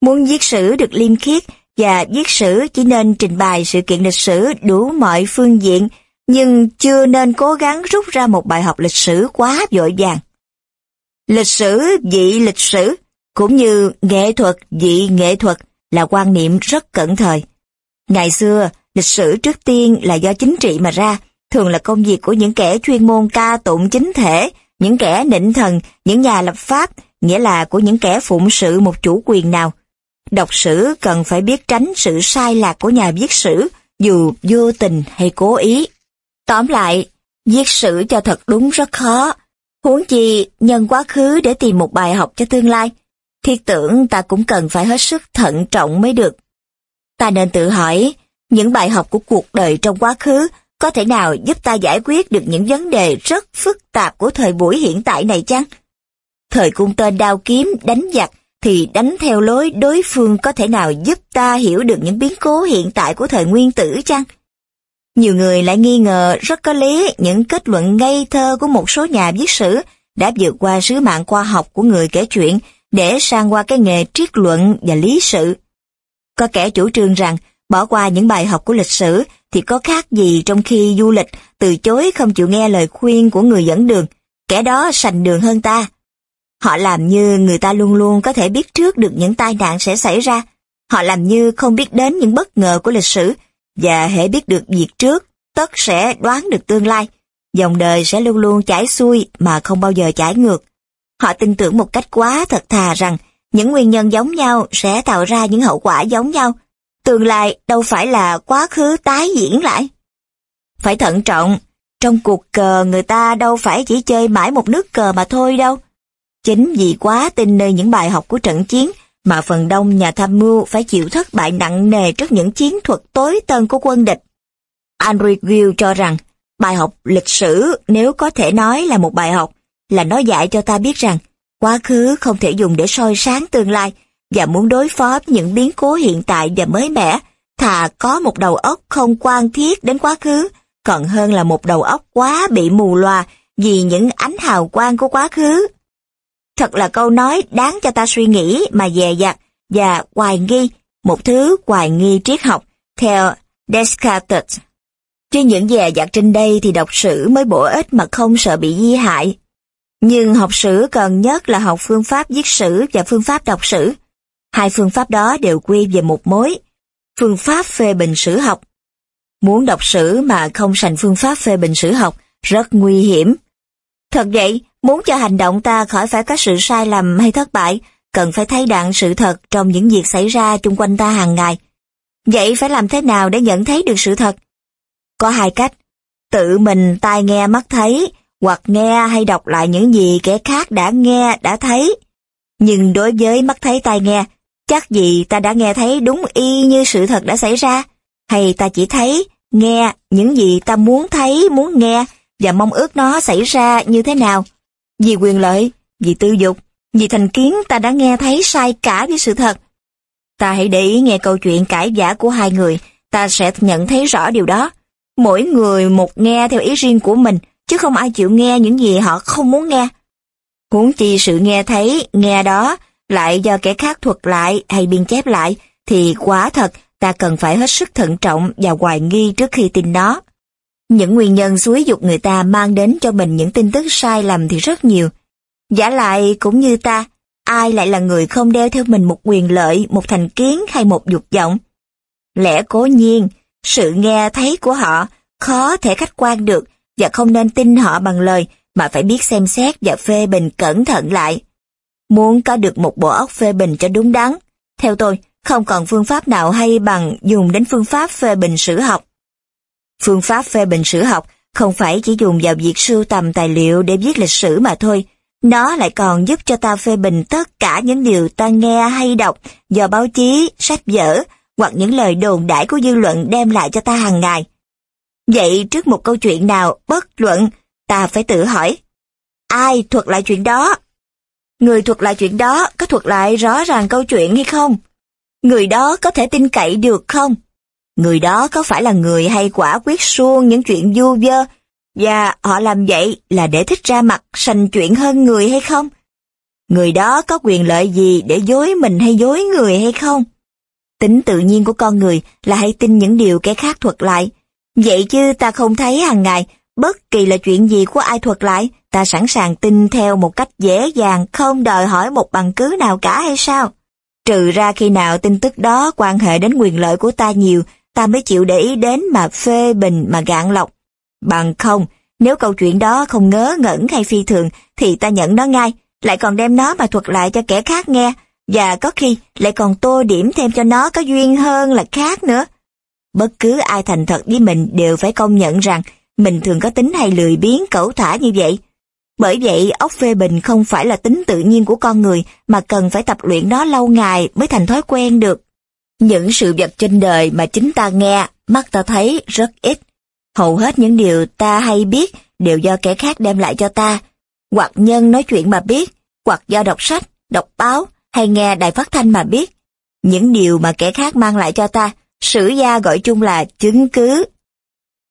Muốn viết sử được liêm khiết và viết sử chỉ nên trình bày sự kiện lịch sử đủ mọi phương diện nhưng chưa nên cố gắng rút ra một bài học lịch sử quá vội vàng. Lịch sử dị lịch sử, cũng như nghệ thuật dị nghệ thuật là quan niệm rất cẩn thời. Ngày xưa, lịch sử trước tiên là do chính trị mà ra, thường là công việc của những kẻ chuyên môn ca tụng chính thể, những kẻ nịnh thần, những nhà lập pháp, nghĩa là của những kẻ phụng sự một chủ quyền nào. Đọc sử cần phải biết tránh sự sai lạc của nhà viết sử, dù vô tình hay cố ý. Tóm lại, viết sử cho thật đúng rất khó. Huống chi, nhân quá khứ để tìm một bài học cho tương lai. Thiết tưởng ta cũng cần phải hết sức thận trọng mới được. Ta nên tự hỏi, những bài học của cuộc đời trong quá khứ có thể nào giúp ta giải quyết được những vấn đề rất phức tạp của thời buổi hiện tại này chăng? Thời cung tên đao kiếm đánh giặc thì đánh theo lối đối phương có thể nào giúp ta hiểu được những biến cố hiện tại của thời nguyên tử chăng? Nhiều người lại nghi ngờ rất có lý những kết luận ngây thơ của một số nhà viết sử đã vượt qua sứ mạng khoa học của người kể chuyện để sang qua cái nghề triết luận và lý sự. Có kẻ chủ trương rằng bỏ qua những bài học của lịch sử thì có khác gì trong khi du lịch từ chối không chịu nghe lời khuyên của người dẫn đường, kẻ đó sành đường hơn ta. Họ làm như người ta luôn luôn có thể biết trước được những tai nạn sẽ xảy ra. Họ làm như không biết đến những bất ngờ của lịch sử và hễ biết được việc trước, tất sẽ đoán được tương lai. Dòng đời sẽ luôn luôn chảy xuôi mà không bao giờ chảy ngược. Họ tin tưởng một cách quá thật thà rằng những nguyên nhân giống nhau sẽ tạo ra những hậu quả giống nhau. Tương lai đâu phải là quá khứ tái diễn lại. Phải thận trọng, trong cuộc cờ người ta đâu phải chỉ chơi mãi một nước cờ mà thôi đâu. Chính vì quá tin nơi những bài học của trận chiến mà phần đông nhà tham mưu phải chịu thất bại nặng nề trước những chiến thuật tối tân của quân địch. Andrew Gill cho rằng, bài học lịch sử nếu có thể nói là một bài học, là nó dạy cho ta biết rằng quá khứ không thể dùng để soi sáng tương lai và muốn đối phó với những biến cố hiện tại và mới mẻ, thà có một đầu óc không quan thiết đến quá khứ, còn hơn là một đầu óc quá bị mù loà vì những ánh hào quang của quá khứ. Thật là câu nói đáng cho ta suy nghĩ mà dè dặt và hoài nghi, một thứ hoài nghi triết học, theo Descartes. Trên những dè dặt trên đây thì đọc sử mới bổ ích mà không sợ bị di hại. Nhưng học sử cần nhất là học phương pháp viết sử và phương pháp đọc sử. Hai phương pháp đó đều quy về một mối, phương pháp phê bình sử học. Muốn đọc sử mà không sành phương pháp phê bình sử học rất nguy hiểm. Thật vậy, muốn cho hành động ta khỏi phải có sự sai lầm hay thất bại, cần phải thấy đặng sự thật trong những việc xảy ra chung quanh ta hàng ngày. Vậy phải làm thế nào để nhận thấy được sự thật? Có hai cách, tự mình tai nghe mắt thấy, hoặc nghe hay đọc lại những gì kẻ khác đã nghe, đã thấy. Nhưng đối với mắt thấy tai nghe, chắc gì ta đã nghe thấy đúng y như sự thật đã xảy ra, hay ta chỉ thấy, nghe những gì ta muốn thấy, muốn nghe, và mong ước nó xảy ra như thế nào. Vì quyền lợi, vì tư dục, vì thành kiến ta đã nghe thấy sai cả với sự thật. Ta hãy để ý nghe câu chuyện cãi giả của hai người, ta sẽ nhận thấy rõ điều đó. Mỗi người một nghe theo ý riêng của mình, chứ không ai chịu nghe những gì họ không muốn nghe. Huống chi sự nghe thấy, nghe đó, lại do kẻ khác thuật lại hay biên chép lại, thì quá thật ta cần phải hết sức thận trọng và hoài nghi trước khi tin nó. Những nguyên nhân xúi dục người ta mang đến cho mình những tin tức sai lầm thì rất nhiều. Giả lại cũng như ta, ai lại là người không đeo theo mình một quyền lợi, một thành kiến hay một dục vọng. Lẽ cố nhiên, sự nghe thấy của họ khó thể khách quan được và không nên tin họ bằng lời mà phải biết xem xét và phê bình cẩn thận lại. Muốn có được một bộ óc phê bình cho đúng đắn, theo tôi, không còn phương pháp nào hay bằng dùng đến phương pháp phê bình sử học. Phương pháp phê bình sử học không phải chỉ dùng vào việc sưu tầm tài liệu để viết lịch sử mà thôi, nó lại còn giúp cho ta phê bình tất cả những điều ta nghe hay đọc do báo chí, sách vở hoặc những lời đồn đãi của dư luận đem lại cho ta hàng ngày. Vậy trước một câu chuyện nào bất luận, ta phải tự hỏi, ai thuật lại chuyện đó? Người thuật lại chuyện đó có thuật lại rõ ràng câu chuyện hay không? Người đó có thể tin cậy được không? Người đó có phải là người hay quả quyết suông những chuyện vu vơ và họ làm vậy là để thích ra mặt sành chuyện hơn người hay không? Người đó có quyền lợi gì để dối mình hay dối người hay không? Tính tự nhiên của con người là hay tin những điều kẻ khác thuật lại. Vậy chứ ta không thấy hàng ngày, bất kỳ là chuyện gì của ai thuật lại, ta sẵn sàng tin theo một cách dễ dàng, không đòi hỏi một bằng cứ nào cả hay sao? Trừ ra khi nào tin tức đó quan hệ đến quyền lợi của ta nhiều, ta mới chịu để ý đến mà phê bình mà gạn lọc. Bằng không, nếu câu chuyện đó không ngớ ngẩn hay phi thường, thì ta nhận nó ngay, lại còn đem nó mà thuật lại cho kẻ khác nghe, và có khi lại còn tô điểm thêm cho nó có duyên hơn là khác nữa. Bất cứ ai thành thật với mình đều phải công nhận rằng mình thường có tính hay lười biếng cẩu thả như vậy. Bởi vậy, óc phê bình không phải là tính tự nhiên của con người mà cần phải tập luyện nó lâu ngày mới thành thói quen được. Những sự vật trên đời mà chính ta nghe, mắt ta thấy rất ít. Hầu hết những điều ta hay biết đều do kẻ khác đem lại cho ta, hoặc nhân nói chuyện mà biết, hoặc do đọc sách, đọc báo hay nghe đài phát thanh mà biết. Những điều mà kẻ khác mang lại cho ta, sử gia gọi chung là chứng cứ.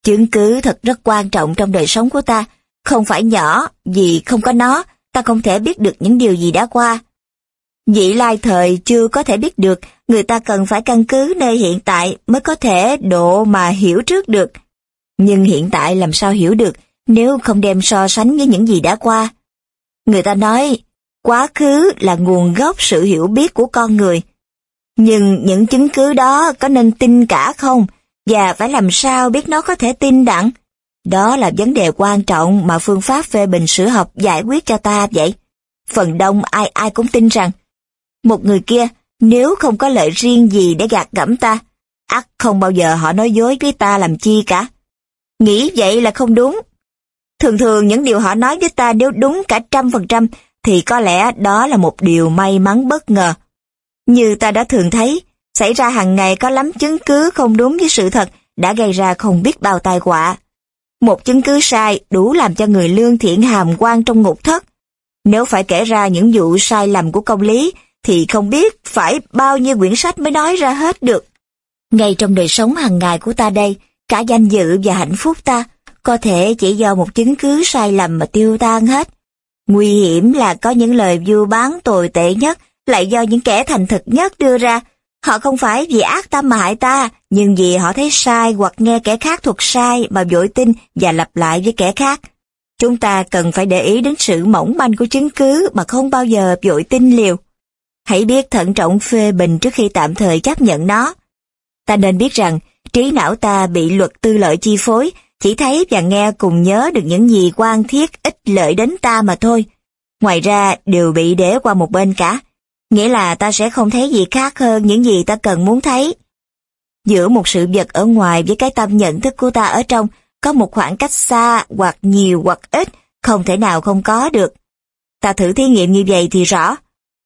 Chứng cứ thật rất quan trọng trong đời sống của ta, không phải nhỏ, vì không có nó, ta không thể biết được những điều gì đã qua. Vị lai thời chưa có thể biết được, người ta cần phải căn cứ nơi hiện tại mới có thể độ mà hiểu trước được. Nhưng hiện tại làm sao hiểu được nếu không đem so sánh với những gì đã qua? Người ta nói, quá khứ là nguồn gốc sự hiểu biết của con người. Nhưng những chứng cứ đó có nên tin cả không? Và phải làm sao biết nó có thể tin đặng? Đó là vấn đề quan trọng mà phương pháp phê bình sử học giải quyết cho ta vậy. Phần đông ai ai cũng tin rằng, một người kia nếu không có lợi riêng gì để gạt gẫm ta, ắt không bao giờ họ nói dối với ta làm chi cả. Nghĩ vậy là không đúng. Thường thường những điều họ nói với ta nếu đúng cả trăm phần trăm, thì có lẽ đó là một điều may mắn bất ngờ. Như ta đã thường thấy, xảy ra hàng ngày có lắm chứng cứ không đúng với sự thật đã gây ra không biết bao tai họa. Một chứng cứ sai đủ làm cho người lương thiện hàm quan trong ngục thất. Nếu phải kể ra những vụ sai lầm của công lý, thì không biết phải bao nhiêu quyển sách mới nói ra hết được. Ngay trong đời sống hàng ngày của ta đây, cả danh dự và hạnh phúc ta có thể chỉ do một chứng cứ sai lầm mà tiêu tan hết. Nguy hiểm là có những lời vu bán tồi tệ nhất lại do những kẻ thành thực nhất đưa ra. Họ không phải vì ác tâm mà hại ta, nhưng vì họ thấy sai hoặc nghe kẻ khác thuật sai mà vội tin và lặp lại với kẻ khác. Chúng ta cần phải để ý đến sự mỏng manh của chứng cứ mà không bao giờ vội tin liều. Hãy biết thận trọng phê bình trước khi tạm thời chấp nhận nó. Ta nên biết rằng, trí não ta bị luật tư lợi chi phối, chỉ thấy và nghe cùng nhớ được những gì quan thiết ích lợi đến ta mà thôi. Ngoài ra đều bị để qua một bên cả, nghĩa là ta sẽ không thấy gì khác hơn những gì ta cần muốn thấy. Giữa một sự vật ở ngoài với cái tâm nhận thức của ta ở trong, có một khoảng cách xa hoặc nhiều hoặc ít, không thể nào không có được. Ta thử thí nghiệm như vậy thì rõ.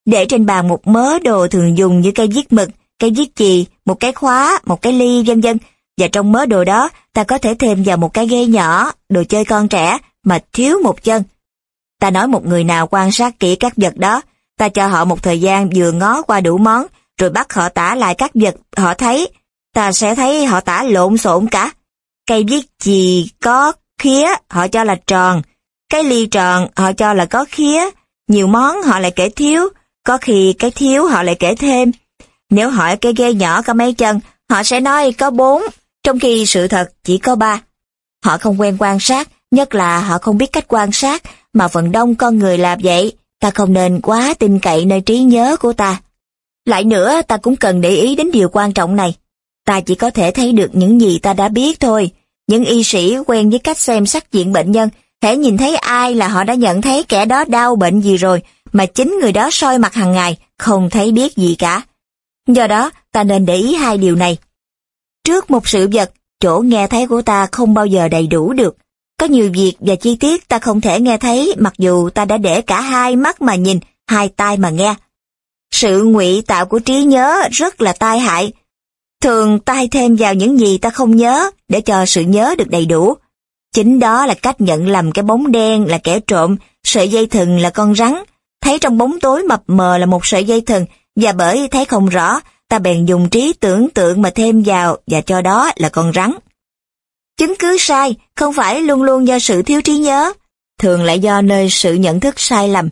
Để trên bàn một mớ đồ thường dùng như cây viết mực, cây viết chì, một cái khóa, một cái ly vân vân và trong mớ đồ đó ta có thể thêm vào một cái ghế nhỏ, đồ chơi con trẻ mà thiếu một chân. Ta nói một người nào quan sát kỹ các vật đó, ta cho họ một thời gian vừa ngó qua đủ món, rồi bắt họ tả lại các vật họ thấy, ta sẽ thấy họ tả lộn xộn cả. Cây viết chì có khía, họ cho là tròn. Cái ly tròn, họ cho là có khía. Nhiều món họ lại kể thiếu, có khi cái thiếu họ lại kể thêm. Nếu hỏi cái ghe nhỏ có mấy chân, họ sẽ nói có bốn, trong khi sự thật chỉ có ba. Họ không quen quan sát, nhất là họ không biết cách quan sát, mà phần đông con người làm vậy, ta không nên quá tin cậy nơi trí nhớ của ta. Lại nữa, ta cũng cần để ý đến điều quan trọng này. Ta chỉ có thể thấy được những gì ta đã biết thôi. Những y sĩ quen với cách xem sắc diện bệnh nhân, thể nhìn thấy ai là họ đã nhận thấy kẻ đó đau bệnh gì rồi, mà chính người đó soi mặt hàng ngày, không thấy biết gì cả. Do đó, ta nên để ý hai điều này. Trước một sự vật, chỗ nghe thấy của ta không bao giờ đầy đủ được. Có nhiều việc và chi tiết ta không thể nghe thấy mặc dù ta đã để cả hai mắt mà nhìn, hai tai mà nghe. Sự ngụy tạo của trí nhớ rất là tai hại. Thường ta hay thêm vào những gì ta không nhớ để cho sự nhớ được đầy đủ. Chính đó là cách nhận lầm cái bóng đen là kẻ trộm, sợi dây thừng là con rắn. Thấy trong bóng tối mập mờ là một sợi dây thừng và bởi thấy không rõ ta bèn dùng trí tưởng tượng mà thêm vào và cho đó là con rắn. Chứng cứ sai không phải luôn luôn do sự thiếu trí nhớ, thường lại do nơi sự nhận thức sai lầm.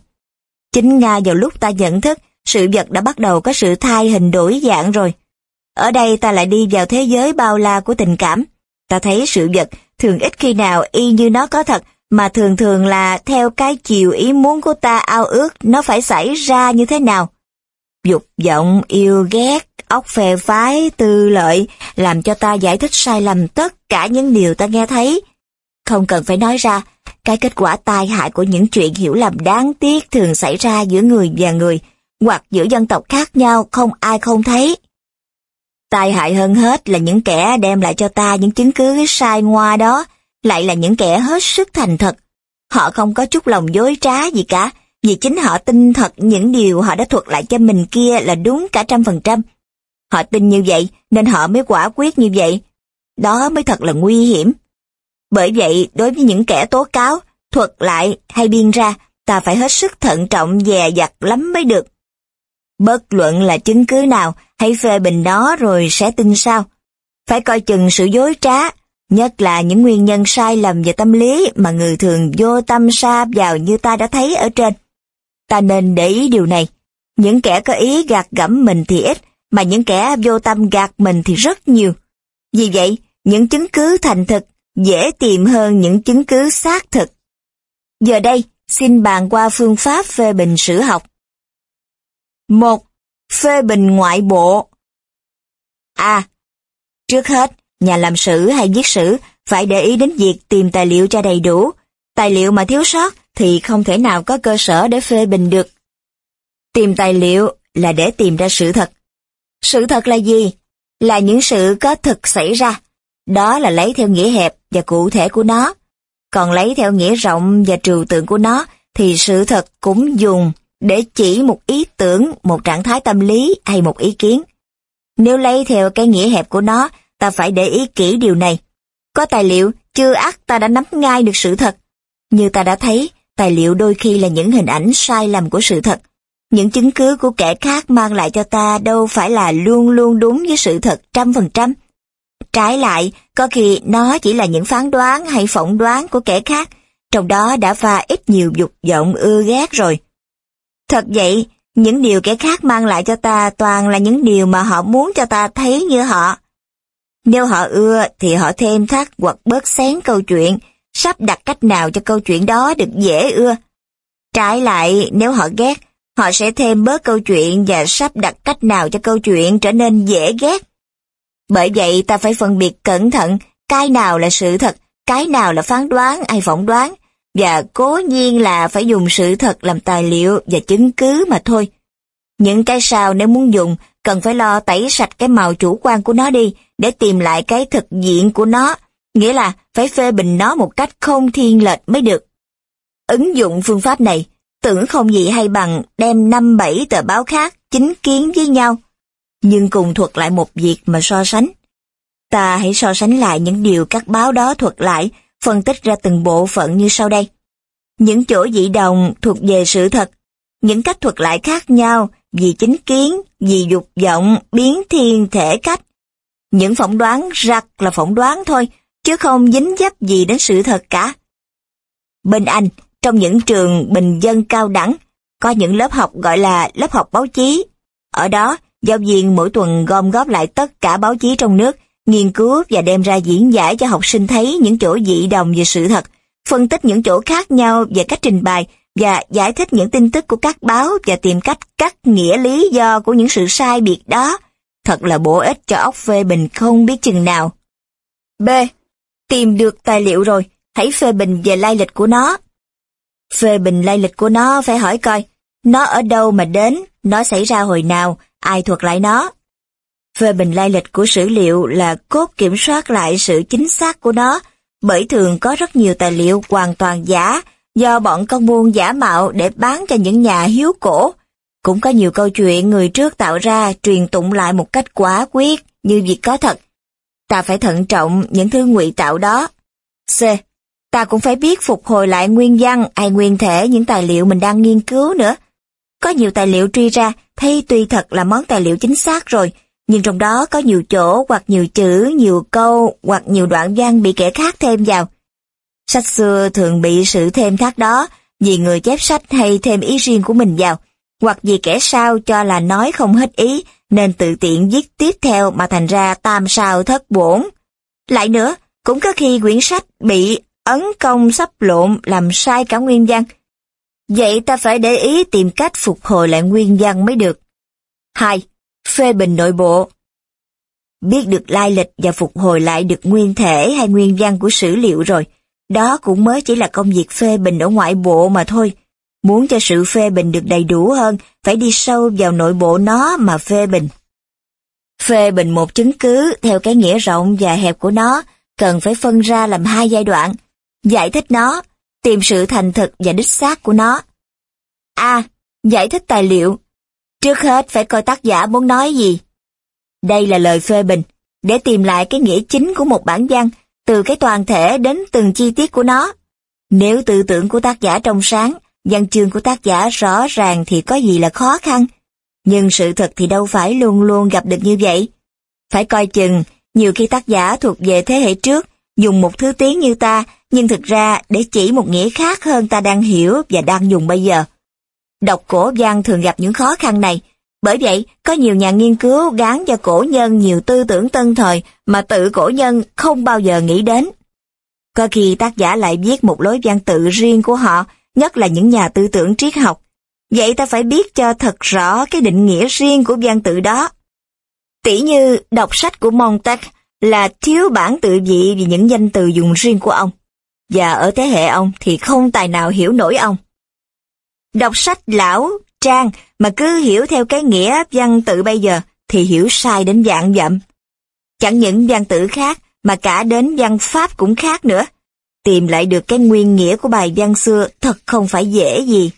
Chính Nga vào lúc ta nhận thức, sự vật đã bắt đầu có sự thay hình đổi dạng rồi. Ở đây ta lại đi vào thế giới bao la của tình cảm. Ta thấy sự vật thường ít khi nào y như nó có thật, mà thường thường là theo cái chiều ý muốn của ta ao ước nó phải xảy ra như thế nào. Dục vọng, yêu ghét, óc phè phái, tư lợi, làm cho ta giải thích sai lầm tất cả những điều ta nghe thấy. Không cần phải nói ra, cái kết quả tai hại của những chuyện hiểu lầm đáng tiếc thường xảy ra giữa người và người, hoặc giữa dân tộc khác nhau không ai không thấy. Tai hại hơn hết là những kẻ đem lại cho ta những chứng cứ sai ngoa đó, lại là những kẻ hết sức thành thật. Họ không có chút lòng dối trá gì cả, vì chính họ tin thật những điều họ đã thuật lại cho mình kia là đúng cả trăm phần trăm. Họ tin như vậy nên họ mới quả quyết như vậy. Đó mới thật là nguy hiểm. Bởi vậy, đối với những kẻ tố cáo, thuật lại hay biên ra, ta phải hết sức thận trọng dè dặt lắm mới được. Bất luận là chứng cứ nào, hãy phê bình đó rồi sẽ tin sao. Phải coi chừng sự dối trá, nhất là những nguyên nhân sai lầm về tâm lý mà người thường vô tâm sa vào như ta đã thấy ở trên. Ta nên để ý điều này. Những kẻ có ý gạt gẫm mình thì ít, mà những kẻ vô tâm gạt mình thì rất nhiều. Vì vậy, những chứng cứ thành thực dễ tìm hơn những chứng cứ xác thực. Giờ đây, xin bàn qua phương pháp phê bình sử học. 1. Phê bình ngoại bộ A. Trước hết, nhà làm sử hay viết sử phải để ý đến việc tìm tài liệu cho đầy đủ. Tài liệu mà thiếu sót thì không thể nào có cơ sở để phê bình được. Tìm tài liệu là để tìm ra sự thật. Sự thật là gì? Là những sự có thực xảy ra. Đó là lấy theo nghĩa hẹp và cụ thể của nó. Còn lấy theo nghĩa rộng và trừu tượng của nó thì sự thật cũng dùng để chỉ một ý tưởng, một trạng thái tâm lý hay một ý kiến. Nếu lấy theo cái nghĩa hẹp của nó, ta phải để ý kỹ điều này. Có tài liệu, chưa ắt ta đã nắm ngay được sự thật. Như ta đã thấy, tài liệu đôi khi là những hình ảnh sai lầm của sự thật. Những chứng cứ của kẻ khác mang lại cho ta đâu phải là luôn luôn đúng với sự thật trăm phần trăm. Trái lại, có khi nó chỉ là những phán đoán hay phỏng đoán của kẻ khác, trong đó đã pha ít nhiều dục vọng ưa ghét rồi. Thật vậy, những điều kẻ khác mang lại cho ta toàn là những điều mà họ muốn cho ta thấy như họ. Nếu họ ưa thì họ thêm thắt hoặc bớt xén câu chuyện, sắp đặt cách nào cho câu chuyện đó được dễ ưa. Trái lại, nếu họ ghét, họ sẽ thêm bớt câu chuyện và sắp đặt cách nào cho câu chuyện trở nên dễ ghét. Bởi vậy ta phải phân biệt cẩn thận cái nào là sự thật, cái nào là phán đoán hay phỏng đoán, và cố nhiên là phải dùng sự thật làm tài liệu và chứng cứ mà thôi. Những cái sao nếu muốn dùng, cần phải lo tẩy sạch cái màu chủ quan của nó đi, để tìm lại cái thực diện của nó, nghĩa là phải phê bình nó một cách không thiên lệch mới được. Ứng dụng phương pháp này, tưởng không gì hay bằng đem năm bảy tờ báo khác chính kiến với nhau, nhưng cùng thuật lại một việc mà so sánh. Ta hãy so sánh lại những điều các báo đó thuật lại, phân tích ra từng bộ phận như sau đây. Những chỗ dị đồng thuộc về sự thật, những cách thuật lại khác nhau vì chính kiến, vì dục vọng, biến thiên thể cách. Những phỏng đoán rặt là phỏng đoán thôi, chứ không dính dấp gì đến sự thật cả. Bên Anh, trong những trường bình dân cao đẳng, có những lớp học gọi là lớp học báo chí. Ở đó, giáo viên mỗi tuần gom góp lại tất cả báo chí trong nước, nghiên cứu và đem ra diễn giải cho học sinh thấy những chỗ dị đồng về sự thật, phân tích những chỗ khác nhau về cách trình bày và giải thích những tin tức của các báo và tìm cách cắt nghĩa lý do của những sự sai biệt đó. Thật là bổ ích cho óc phê bình không biết chừng nào. B. Tìm được tài liệu rồi, hãy phê bình về lai lịch của nó. Phê bình lai lịch của nó phải hỏi coi, nó ở đâu mà đến, nó xảy ra hồi nào, ai thuật lại nó. Phê bình lai lịch của sử liệu là cốt kiểm soát lại sự chính xác của nó, bởi thường có rất nhiều tài liệu hoàn toàn giả do bọn con buôn giả mạo để bán cho những nhà hiếu cổ. Cũng có nhiều câu chuyện người trước tạo ra truyền tụng lại một cách quả quyết như việc có thật. Ta phải thận trọng những thứ ngụy tạo đó. C. Ta cũng phải biết phục hồi lại nguyên văn hay nguyên thể những tài liệu mình đang nghiên cứu nữa. Có nhiều tài liệu truy ra thấy tuy thật là món tài liệu chính xác rồi, nhưng trong đó có nhiều chỗ hoặc nhiều chữ, nhiều câu hoặc nhiều đoạn văn bị kẻ khác thêm vào. Sách xưa thường bị sự thêm thắt đó vì người chép sách hay thêm ý riêng của mình vào, hoặc vì kẻ sao cho là nói không hết ý nên tự tiện viết tiếp theo mà thành ra tam sao thất bổn. Lại nữa, cũng có khi quyển sách bị ấn công sắp lộn làm sai cả nguyên văn. Vậy ta phải để ý tìm cách phục hồi lại nguyên văn mới được. 2. Phê bình nội bộ Biết được lai lịch và phục hồi lại được nguyên thể hay nguyên văn của sử liệu rồi, đó cũng mới chỉ là công việc phê bình ở ngoại bộ mà thôi. Muốn cho sự phê bình được đầy đủ hơn, phải đi sâu vào nội bộ nó mà phê bình. Phê bình một chứng cứ theo cái nghĩa rộng và hẹp của nó, cần phải phân ra làm hai giai đoạn. Giải thích nó, tìm sự thành thực và đích xác của nó. A. Giải thích tài liệu. Trước hết phải coi tác giả muốn nói gì. Đây là lời phê bình, để tìm lại cái nghĩa chính của một bản văn, từ cái toàn thể đến từng chi tiết của nó. Nếu tư tưởng của tác giả trong sáng, văn chương của tác giả rõ ràng thì có gì là khó khăn. Nhưng sự thật thì đâu phải luôn luôn gặp được như vậy. Phải coi chừng, nhiều khi tác giả thuộc về thế hệ trước, dùng một thứ tiếng như ta, nhưng thực ra để chỉ một nghĩa khác hơn ta đang hiểu và đang dùng bây giờ. Đọc cổ văn thường gặp những khó khăn này, bởi vậy có nhiều nhà nghiên cứu gán cho cổ nhân nhiều tư tưởng tân thời mà tự cổ nhân không bao giờ nghĩ đến. Có khi tác giả lại viết một lối văn tự riêng của họ, nhất là những nhà tư tưởng triết học. Vậy ta phải biết cho thật rõ cái định nghĩa riêng của văn tự đó. Tỷ như đọc sách của Montaigne là thiếu bản tự vị vì những danh từ dùng riêng của ông. Và ở thế hệ ông thì không tài nào hiểu nổi ông. Đọc sách lão, trang mà cứ hiểu theo cái nghĩa văn tự bây giờ thì hiểu sai đến dạng dậm. Chẳng những văn tự khác mà cả đến văn pháp cũng khác nữa. Tìm lại được cái nguyên nghĩa của bài văn xưa thật không phải dễ gì.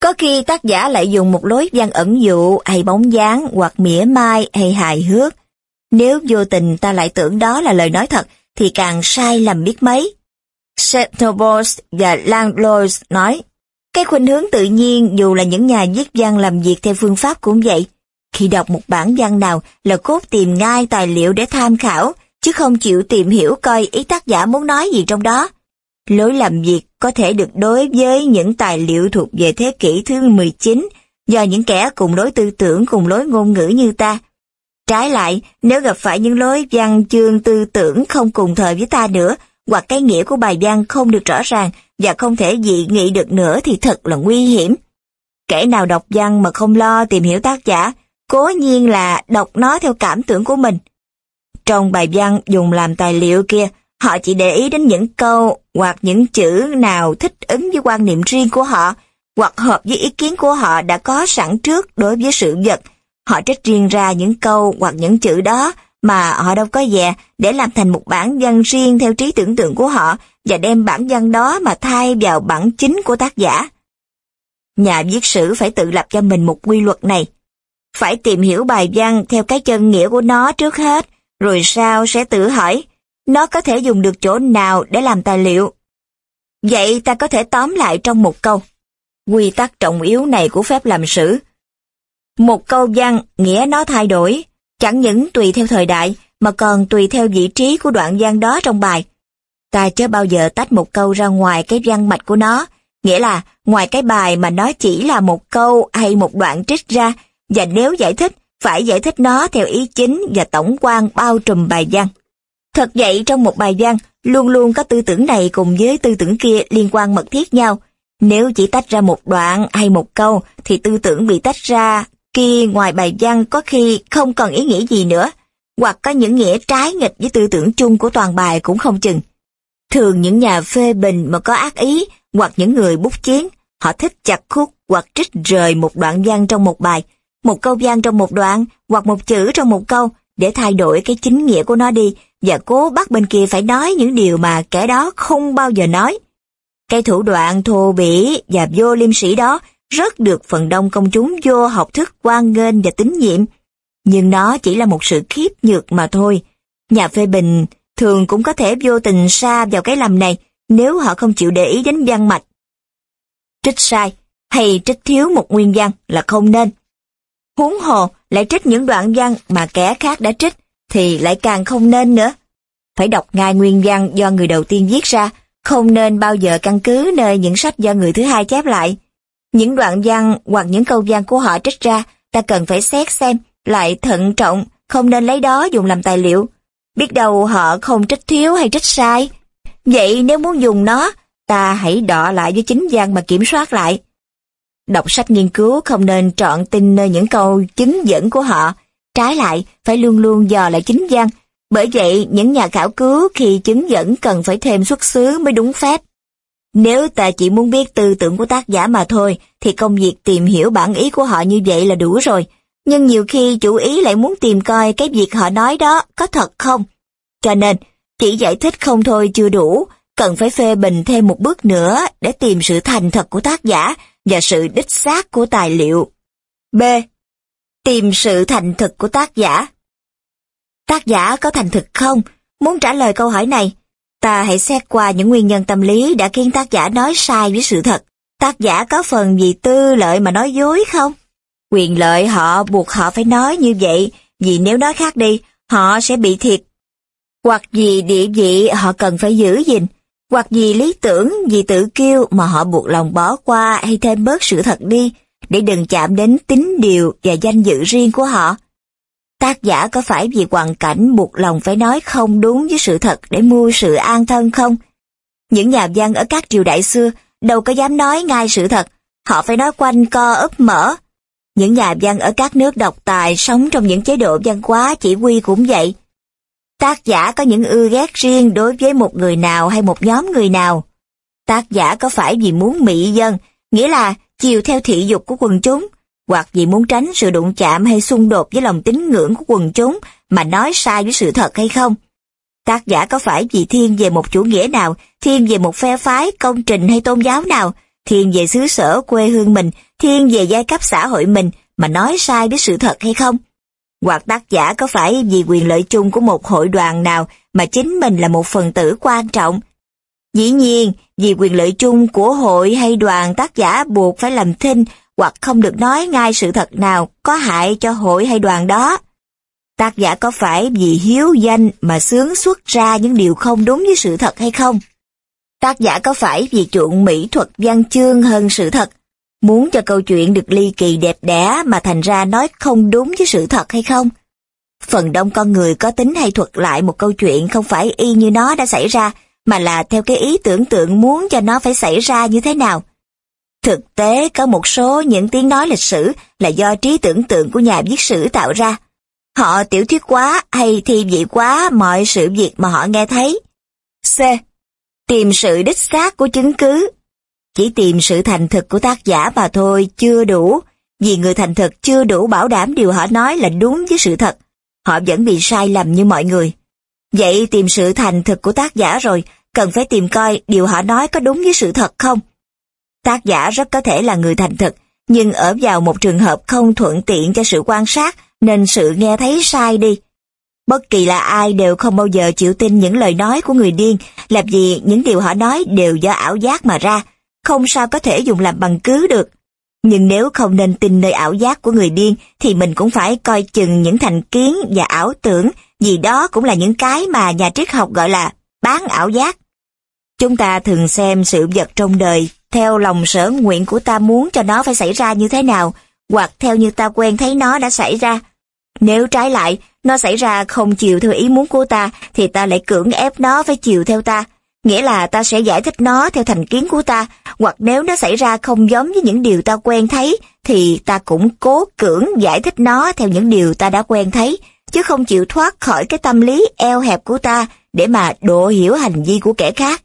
Có khi tác giả lại dùng một lối văn ẩn dụ hay bóng dáng hoặc mỉa mai hay hài hước. Nếu vô tình ta lại tưởng đó là lời nói thật thì càng sai lầm biết mấy. Seth và Langlois nói, cái khuynh hướng tự nhiên dù là những nhà viết văn làm việc theo phương pháp cũng vậy. Khi đọc một bản văn nào là cốt tìm ngay tài liệu để tham khảo, chứ không chịu tìm hiểu coi ý tác giả muốn nói gì trong đó. Lối làm việc có thể được đối với những tài liệu thuộc về thế kỷ thứ 19 do những kẻ cùng lối tư tưởng cùng lối ngôn ngữ như ta. Trái lại, nếu gặp phải những lối văn chương tư tưởng không cùng thời với ta nữa, hoặc cái nghĩa của bài văn không được rõ ràng và không thể dị nghị được nữa thì thật là nguy hiểm. Kẻ nào đọc văn mà không lo tìm hiểu tác giả, cố nhiên là đọc nó theo cảm tưởng của mình. Trong bài văn dùng làm tài liệu kia, họ chỉ để ý đến những câu hoặc những chữ nào thích ứng với quan niệm riêng của họ, hoặc hợp với ý kiến của họ đã có sẵn trước đối với sự vật. Họ trích riêng ra những câu hoặc những chữ đó mà họ đâu có dè để làm thành một bản văn riêng theo trí tưởng tượng của họ và đem bản văn đó mà thay vào bản chính của tác giả. Nhà viết sử phải tự lập cho mình một quy luật này. Phải tìm hiểu bài văn theo cái chân nghĩa của nó trước hết, rồi sau sẽ tự hỏi, nó có thể dùng được chỗ nào để làm tài liệu. Vậy ta có thể tóm lại trong một câu. Quy tắc trọng yếu này của phép làm sử. Một câu văn, nghĩa nó thay đổi, chẳng những tùy theo thời đại, mà còn tùy theo vị trí của đoạn văn đó trong bài. Ta chưa bao giờ tách một câu ra ngoài cái văn mạch của nó, nghĩa là ngoài cái bài mà nó chỉ là một câu hay một đoạn trích ra, và nếu giải thích, phải giải thích nó theo ý chính và tổng quan bao trùm bài văn. Thật vậy trong một bài văn, luôn luôn có tư tưởng này cùng với tư tưởng kia liên quan mật thiết nhau. Nếu chỉ tách ra một đoạn hay một câu, thì tư tưởng bị tách ra kia ngoài bài văn có khi không còn ý nghĩa gì nữa, hoặc có những nghĩa trái nghịch với tư tưởng chung của toàn bài cũng không chừng. Thường những nhà phê bình mà có ác ý, hoặc những người bút chiến, họ thích chặt khúc hoặc trích rời một đoạn văn trong một bài, một câu văn trong một đoạn, hoặc một chữ trong một câu, để thay đổi cái chính nghĩa của nó đi, và cố bắt bên kia phải nói những điều mà kẻ đó không bao giờ nói. Cái thủ đoạn thô bỉ và vô liêm sĩ đó rất được phần đông công chúng vô học thức quan nghênh và tín nhiệm. Nhưng nó chỉ là một sự khiếp nhược mà thôi. Nhà phê bình thường cũng có thể vô tình xa vào cái lầm này nếu họ không chịu để ý đến văn mạch. Trích sai hay trích thiếu một nguyên văn là không nên. Huống hồ lại trích những đoạn văn mà kẻ khác đã trích thì lại càng không nên nữa. Phải đọc ngay nguyên văn do người đầu tiên viết ra, không nên bao giờ căn cứ nơi những sách do người thứ hai chép lại. Những đoạn văn hoặc những câu văn của họ trích ra, ta cần phải xét xem, lại thận trọng, không nên lấy đó dùng làm tài liệu. Biết đâu họ không trích thiếu hay trích sai. Vậy nếu muốn dùng nó, ta hãy đọ lại với chính văn mà kiểm soát lại. Đọc sách nghiên cứu không nên trọn tin nơi những câu chứng dẫn của họ, trái lại phải luôn luôn dò lại chính văn. Bởi vậy, những nhà khảo cứu khi chứng dẫn cần phải thêm xuất xứ mới đúng phép. Nếu ta chỉ muốn biết tư tưởng của tác giả mà thôi, thì công việc tìm hiểu bản ý của họ như vậy là đủ rồi. Nhưng nhiều khi chủ ý lại muốn tìm coi cái việc họ nói đó có thật không. Cho nên, chỉ giải thích không thôi chưa đủ, cần phải phê bình thêm một bước nữa để tìm sự thành thật của tác giả và sự đích xác của tài liệu. B. Tìm sự thành thực của tác giả. Tác giả có thành thực không? Muốn trả lời câu hỏi này, Ta hãy xét qua những nguyên nhân tâm lý đã khiến tác giả nói sai với sự thật. Tác giả có phần vì tư lợi mà nói dối không? Quyền lợi họ buộc họ phải nói như vậy, vì nếu nói khác đi, họ sẽ bị thiệt. Hoặc vì địa vị họ cần phải giữ gìn, hoặc vì lý tưởng, vì tự kiêu mà họ buộc lòng bỏ qua hay thêm bớt sự thật đi, để đừng chạm đến tính điều và danh dự riêng của họ. Tác giả có phải vì hoàn cảnh buộc lòng phải nói không đúng với sự thật để mua sự an thân không? Những nhà văn ở các triều đại xưa đâu có dám nói ngay sự thật, họ phải nói quanh co ấp mở. Những nhà văn ở các nước độc tài sống trong những chế độ văn hóa chỉ huy cũng vậy. Tác giả có những ưa ghét riêng đối với một người nào hay một nhóm người nào. Tác giả có phải vì muốn mị dân, nghĩa là chiều theo thị dục của quần chúng, hoặc vì muốn tránh sự đụng chạm hay xung đột với lòng tín ngưỡng của quần chúng mà nói sai với sự thật hay không? Tác giả có phải vì thiên về một chủ nghĩa nào, thiên về một phe phái, công trình hay tôn giáo nào, thiên về xứ sở quê hương mình, thiên về giai cấp xã hội mình mà nói sai với sự thật hay không? Hoặc tác giả có phải vì quyền lợi chung của một hội đoàn nào mà chính mình là một phần tử quan trọng? Dĩ nhiên, vì quyền lợi chung của hội hay đoàn tác giả buộc phải làm thinh hoặc không được nói ngay sự thật nào có hại cho hội hay đoàn đó. Tác giả có phải vì hiếu danh mà sướng xuất ra những điều không đúng với sự thật hay không? Tác giả có phải vì chuộng mỹ thuật văn chương hơn sự thật, muốn cho câu chuyện được ly kỳ đẹp đẽ mà thành ra nói không đúng với sự thật hay không? Phần đông con người có tính hay thuật lại một câu chuyện không phải y như nó đã xảy ra, mà là theo cái ý tưởng tượng muốn cho nó phải xảy ra như thế nào. Thực tế có một số những tiếng nói lịch sử là do trí tưởng tượng của nhà viết sử tạo ra. Họ tiểu thuyết quá hay thi vị quá mọi sự việc mà họ nghe thấy. C. Tìm sự đích xác của chứng cứ. Chỉ tìm sự thành thực của tác giả mà thôi chưa đủ, vì người thành thực chưa đủ bảo đảm điều họ nói là đúng với sự thật. Họ vẫn bị sai lầm như mọi người. Vậy tìm sự thành thực của tác giả rồi, cần phải tìm coi điều họ nói có đúng với sự thật không. Tác giả rất có thể là người thành thực, nhưng ở vào một trường hợp không thuận tiện cho sự quan sát nên sự nghe thấy sai đi. Bất kỳ là ai đều không bao giờ chịu tin những lời nói của người điên, làm gì những điều họ nói đều do ảo giác mà ra, không sao có thể dùng làm bằng cứ được. Nhưng nếu không nên tin nơi ảo giác của người điên thì mình cũng phải coi chừng những thành kiến và ảo tưởng vì đó cũng là những cái mà nhà triết học gọi là bán ảo giác. Chúng ta thường xem sự vật trong đời theo lòng sở nguyện của ta muốn cho nó phải xảy ra như thế nào, hoặc theo như ta quen thấy nó đã xảy ra. Nếu trái lại, nó xảy ra không chịu theo ý muốn của ta, thì ta lại cưỡng ép nó phải chịu theo ta. Nghĩa là ta sẽ giải thích nó theo thành kiến của ta, hoặc nếu nó xảy ra không giống với những điều ta quen thấy, thì ta cũng cố cưỡng giải thích nó theo những điều ta đã quen thấy, chứ không chịu thoát khỏi cái tâm lý eo hẹp của ta để mà độ hiểu hành vi của kẻ khác.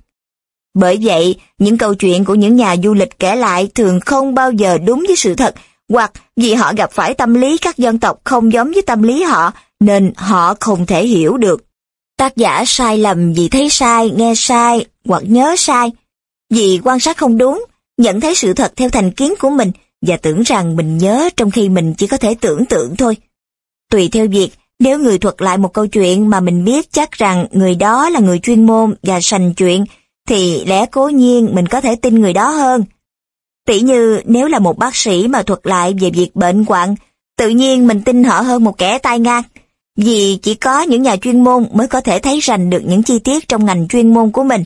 Bởi vậy, những câu chuyện của những nhà du lịch kể lại thường không bao giờ đúng với sự thật, hoặc vì họ gặp phải tâm lý các dân tộc không giống với tâm lý họ, nên họ không thể hiểu được. Tác giả sai lầm vì thấy sai, nghe sai, hoặc nhớ sai, vì quan sát không đúng, nhận thấy sự thật theo thành kiến của mình và tưởng rằng mình nhớ trong khi mình chỉ có thể tưởng tượng thôi. Tùy theo việc, nếu người thuật lại một câu chuyện mà mình biết chắc rằng người đó là người chuyên môn và sành chuyện, thì lẽ cố nhiên mình có thể tin người đó hơn. Tỷ như nếu là một bác sĩ mà thuật lại về việc bệnh quạng tự nhiên mình tin họ hơn một kẻ tai ngang. Vì chỉ có những nhà chuyên môn mới có thể thấy rành được những chi tiết trong ngành chuyên môn của mình.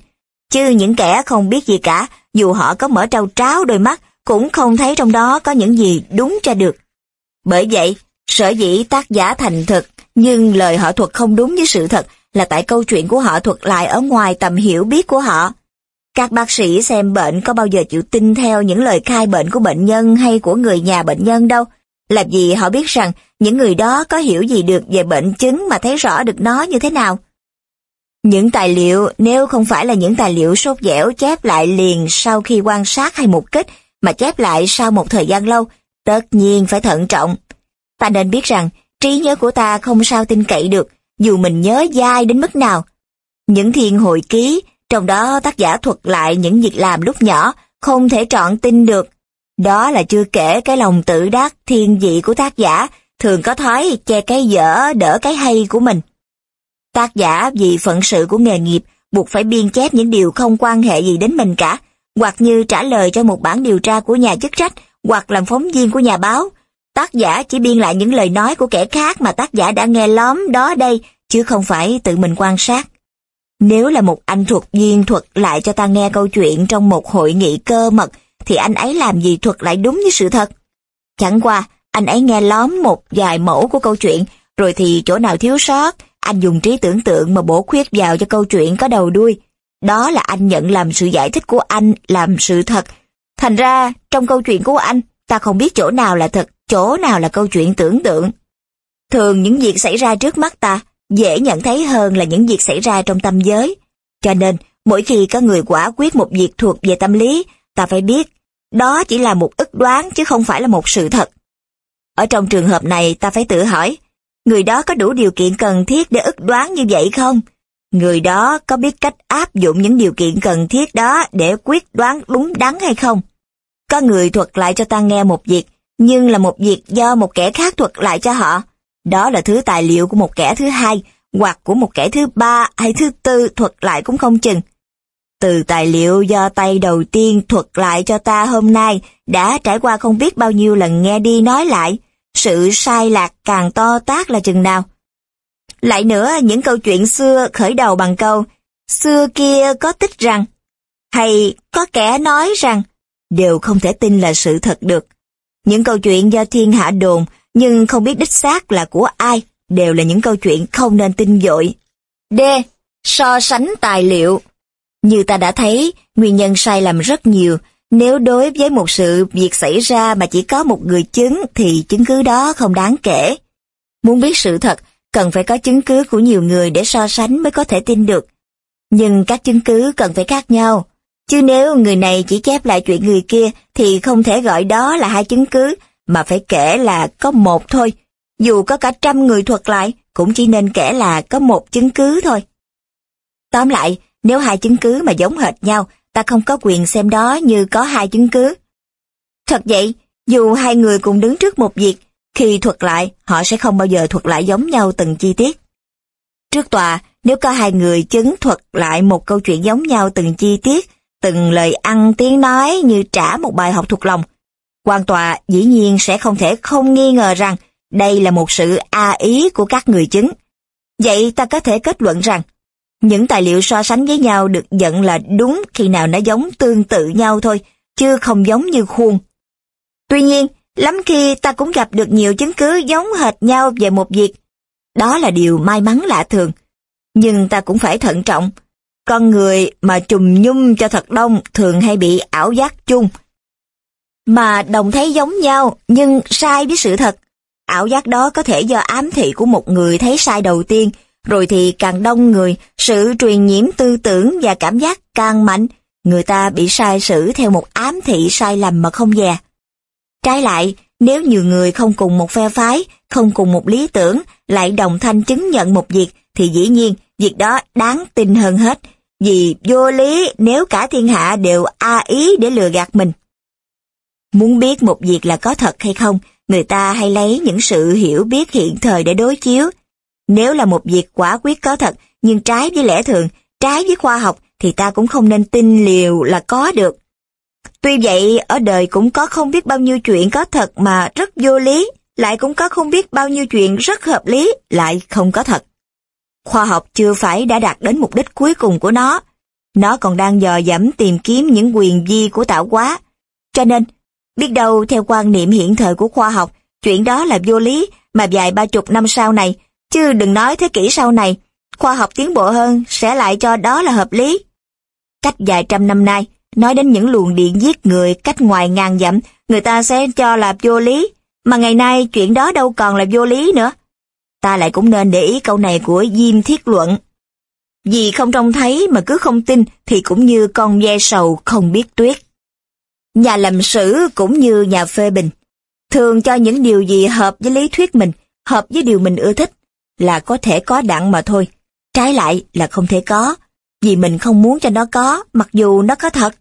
Chứ những kẻ không biết gì cả, dù họ có mở trâu tráo đôi mắt, cũng không thấy trong đó có những gì đúng cho được. Bởi vậy, sở dĩ tác giả thành thực, nhưng lời họ thuật không đúng với sự thật là tại câu chuyện của họ thuật lại ở ngoài tầm hiểu biết của họ. Các bác sĩ xem bệnh có bao giờ chịu tin theo những lời khai bệnh của bệnh nhân hay của người nhà bệnh nhân đâu, làm gì họ biết rằng những người đó có hiểu gì được về bệnh chứng mà thấy rõ được nó như thế nào. Những tài liệu nếu không phải là những tài liệu sốt dẻo chép lại liền sau khi quan sát hay mục kích mà chép lại sau một thời gian lâu, tất nhiên phải thận trọng. Ta nên biết rằng trí nhớ của ta không sao tin cậy được dù mình nhớ dai đến mức nào. Những thiên hồi ký, trong đó tác giả thuật lại những việc làm lúc nhỏ, không thể trọn tin được. Đó là chưa kể cái lòng tự đắc thiên vị của tác giả, thường có thói che cái dở đỡ cái hay của mình. Tác giả vì phận sự của nghề nghiệp buộc phải biên chép những điều không quan hệ gì đến mình cả, hoặc như trả lời cho một bản điều tra của nhà chức trách, hoặc làm phóng viên của nhà báo, Tác giả chỉ biên lại những lời nói của kẻ khác mà tác giả đã nghe lóm đó đây, chứ không phải tự mình quan sát. Nếu là một anh thuật viên thuật lại cho ta nghe câu chuyện trong một hội nghị cơ mật, thì anh ấy làm gì thuật lại đúng với sự thật? Chẳng qua, anh ấy nghe lóm một vài mẫu của câu chuyện, rồi thì chỗ nào thiếu sót, anh dùng trí tưởng tượng mà bổ khuyết vào cho câu chuyện có đầu đuôi. Đó là anh nhận làm sự giải thích của anh làm sự thật. Thành ra, trong câu chuyện của anh, ta không biết chỗ nào là thật, chỗ nào là câu chuyện tưởng tượng. Thường những việc xảy ra trước mắt ta dễ nhận thấy hơn là những việc xảy ra trong tâm giới. Cho nên, mỗi khi có người quả quyết một việc thuộc về tâm lý, ta phải biết, đó chỉ là một ức đoán chứ không phải là một sự thật. Ở trong trường hợp này ta phải tự hỏi, người đó có đủ điều kiện cần thiết để ức đoán như vậy không? Người đó có biết cách áp dụng những điều kiện cần thiết đó để quyết đoán đúng đắn hay không? Có người thuật lại cho ta nghe một việc, nhưng là một việc do một kẻ khác thuật lại cho họ. Đó là thứ tài liệu của một kẻ thứ hai, hoặc của một kẻ thứ ba hay thứ tư thuật lại cũng không chừng. Từ tài liệu do tay đầu tiên thuật lại cho ta hôm nay đã trải qua không biết bao nhiêu lần nghe đi nói lại, sự sai lạc càng to tác là chừng nào. Lại nữa, những câu chuyện xưa khởi đầu bằng câu, xưa kia có tích rằng, hay có kẻ nói rằng, đều không thể tin là sự thật được. Những câu chuyện do thiên hạ đồn, nhưng không biết đích xác là của ai, đều là những câu chuyện không nên tin dội. D. So sánh tài liệu như ta đã thấy, nguyên nhân sai lầm rất nhiều. Nếu đối với một sự việc xảy ra mà chỉ có một người chứng thì chứng cứ đó không đáng kể. Muốn biết sự thật, cần phải có chứng cứ của nhiều người để so sánh mới có thể tin được. Nhưng các chứng cứ cần phải khác nhau. Chứ nếu người này chỉ chép lại chuyện người kia thì không thể gọi đó là hai chứng cứ, mà phải kể là có một thôi. Dù có cả trăm người thuật lại, cũng chỉ nên kể là có một chứng cứ thôi. Tóm lại, nếu hai chứng cứ mà giống hệt nhau, ta không có quyền xem đó như có hai chứng cứ. Thật vậy, dù hai người cùng đứng trước một việc, khi thuật lại, họ sẽ không bao giờ thuật lại giống nhau từng chi tiết. Trước tòa, nếu có hai người chứng thuật lại một câu chuyện giống nhau từng chi tiết, từng lời ăn tiếng nói như trả một bài học thuộc lòng, quan tòa dĩ nhiên sẽ không thể không nghi ngờ rằng đây là một sự a ý của các người chứng. Vậy ta có thể kết luận rằng, những tài liệu so sánh với nhau được nhận là đúng khi nào nó giống tương tự nhau thôi, chứ không giống như khuôn. Tuy nhiên, lắm khi ta cũng gặp được nhiều chứng cứ giống hệt nhau về một việc. Đó là điều may mắn lạ thường. Nhưng ta cũng phải thận trọng. Con người mà trùm nhung cho thật đông thường hay bị ảo giác chung. Mà đồng thấy giống nhau nhưng sai với sự thật. Ảo giác đó có thể do ám thị của một người thấy sai đầu tiên, rồi thì càng đông người, sự truyền nhiễm tư tưởng và cảm giác càng mạnh, người ta bị sai sử theo một ám thị sai lầm mà không dè. Trái lại, nếu nhiều người không cùng một phe phái, không cùng một lý tưởng, lại đồng thanh chứng nhận một việc, thì dĩ nhiên, việc đó đáng tin hơn hết, vì vô lý nếu cả thiên hạ đều a ý để lừa gạt mình. Muốn biết một việc là có thật hay không, người ta hay lấy những sự hiểu biết hiện thời để đối chiếu. Nếu là một việc quả quyết có thật, nhưng trái với lẽ thường, trái với khoa học, thì ta cũng không nên tin liều là có được. Tuy vậy, ở đời cũng có không biết bao nhiêu chuyện có thật mà rất vô lý, lại cũng có không biết bao nhiêu chuyện rất hợp lý, lại không có thật. Khoa học chưa phải đã đạt đến mục đích cuối cùng của nó. Nó còn đang dò dẫm tìm kiếm những quyền vi của tạo hóa. Cho nên, biết đâu theo quan niệm hiện thời của khoa học, chuyện đó là vô lý mà vài ba chục năm sau này, chứ đừng nói thế kỷ sau này, khoa học tiến bộ hơn sẽ lại cho đó là hợp lý. Cách vài trăm năm nay, nói đến những luồng điện giết người cách ngoài ngàn dặm, người ta sẽ cho là vô lý, mà ngày nay chuyện đó đâu còn là vô lý nữa. Ta lại cũng nên để ý câu này của Diêm Thiết Luận. Vì không trông thấy mà cứ không tin thì cũng như con ve sầu không biết tuyết. Nhà làm sử cũng như nhà phê bình, thường cho những điều gì hợp với lý thuyết mình, hợp với điều mình ưa thích, là có thể có đặng mà thôi. Trái lại là không thể có, vì mình không muốn cho nó có, mặc dù nó có thật.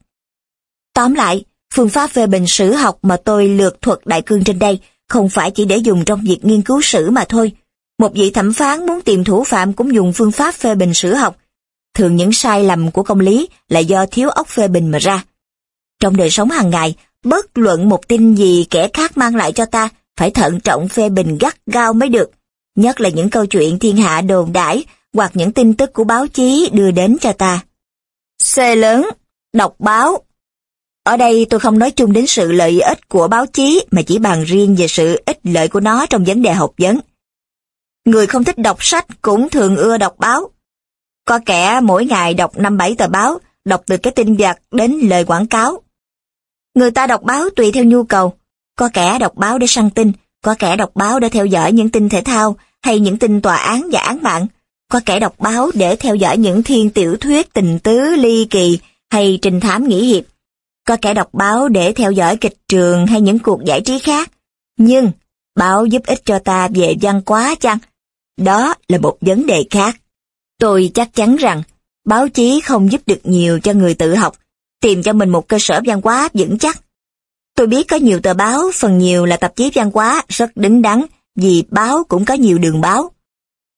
Tóm lại, phương pháp phê bình sử học mà tôi lược thuật đại cương trên đây không phải chỉ để dùng trong việc nghiên cứu sử mà thôi. Một vị thẩm phán muốn tìm thủ phạm cũng dùng phương pháp phê bình sử học. Thường những sai lầm của công lý là do thiếu óc phê bình mà ra. Trong đời sống hàng ngày, bất luận một tin gì kẻ khác mang lại cho ta, phải thận trọng phê bình gắt gao mới được. Nhất là những câu chuyện thiên hạ đồn đãi hoặc những tin tức của báo chí đưa đến cho ta. C lớn, đọc báo. Ở đây tôi không nói chung đến sự lợi ích của báo chí mà chỉ bàn riêng về sự ích lợi của nó trong vấn đề học vấn. Người không thích đọc sách cũng thường ưa đọc báo. Có kẻ mỗi ngày đọc năm bảy tờ báo, đọc từ cái tin vặt đến lời quảng cáo. Người ta đọc báo tùy theo nhu cầu. Có kẻ đọc báo để săn tin, có kẻ đọc báo để theo dõi những tin thể thao hay những tin tòa án và án mạng. Có kẻ đọc báo để theo dõi những thiên tiểu thuyết tình tứ ly kỳ hay trình thám nghỉ hiệp. Có kẻ đọc báo để theo dõi kịch trường hay những cuộc giải trí khác. Nhưng, báo giúp ích cho ta về văn hóa chăng? Đó là một vấn đề khác. Tôi chắc chắn rằng, báo chí không giúp được nhiều cho người tự học, tìm cho mình một cơ sở văn hóa vững chắc. Tôi biết có nhiều tờ báo, phần nhiều là tạp chí văn hóa, rất đứng đắn, vì báo cũng có nhiều đường báo.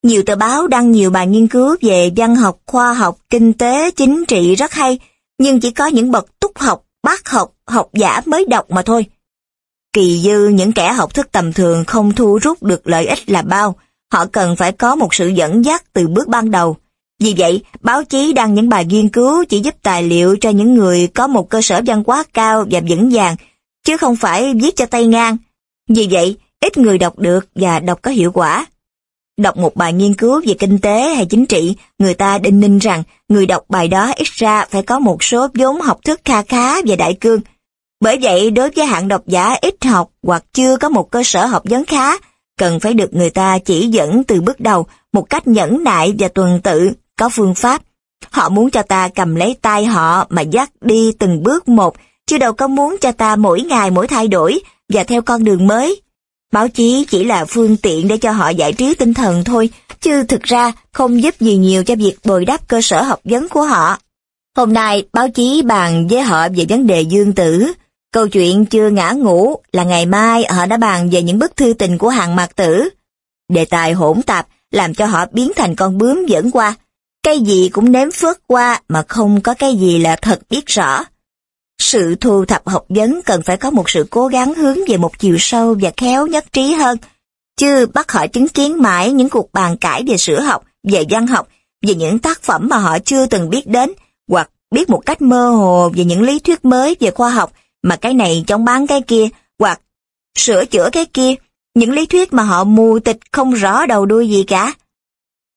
Nhiều tờ báo đăng nhiều bài nghiên cứu về văn học, khoa học, kinh tế, chính trị rất hay, nhưng chỉ có những bậc túc học, bác học, học giả mới đọc mà thôi. Kỳ dư những kẻ học thức tầm thường không thu rút được lợi ích là bao, họ cần phải có một sự dẫn dắt từ bước ban đầu. Vì vậy, báo chí đăng những bài nghiên cứu chỉ giúp tài liệu cho những người có một cơ sở văn hóa cao và vững vàng, chứ không phải viết cho tay ngang. Vì vậy, ít người đọc được và đọc có hiệu quả. Đọc một bài nghiên cứu về kinh tế hay chính trị, người ta đinh ninh rằng người đọc bài đó ít ra phải có một số vốn học thức kha khá về đại cương. Bởi vậy, đối với hạng độc giả ít học hoặc chưa có một cơ sở học vấn khá, cần phải được người ta chỉ dẫn từ bước đầu một cách nhẫn nại và tuần tự, có phương pháp. Họ muốn cho ta cầm lấy tay họ mà dắt đi từng bước một, chứ đâu có muốn cho ta mỗi ngày mỗi thay đổi và theo con đường mới. Báo chí chỉ là phương tiện để cho họ giải trí tinh thần thôi, chứ thực ra không giúp gì nhiều cho việc bồi đắp cơ sở học vấn của họ. Hôm nay, báo chí bàn với họ về vấn đề dương tử. Câu chuyện chưa ngã ngủ là ngày mai họ đã bàn về những bức thư tình của hàng mạc tử. Đề tài hỗn tạp làm cho họ biến thành con bướm dẫn qua. Cái gì cũng nếm phớt qua mà không có cái gì là thật biết rõ. Sự thu thập học vấn cần phải có một sự cố gắng hướng về một chiều sâu và khéo nhất trí hơn, chứ bắt họ chứng kiến mãi những cuộc bàn cãi về sử học, về văn học, về những tác phẩm mà họ chưa từng biết đến, hoặc biết một cách mơ hồ về những lý thuyết mới về khoa học mà cái này chống bán cái kia, hoặc sửa chữa cái kia, những lý thuyết mà họ mù tịch không rõ đầu đuôi gì cả.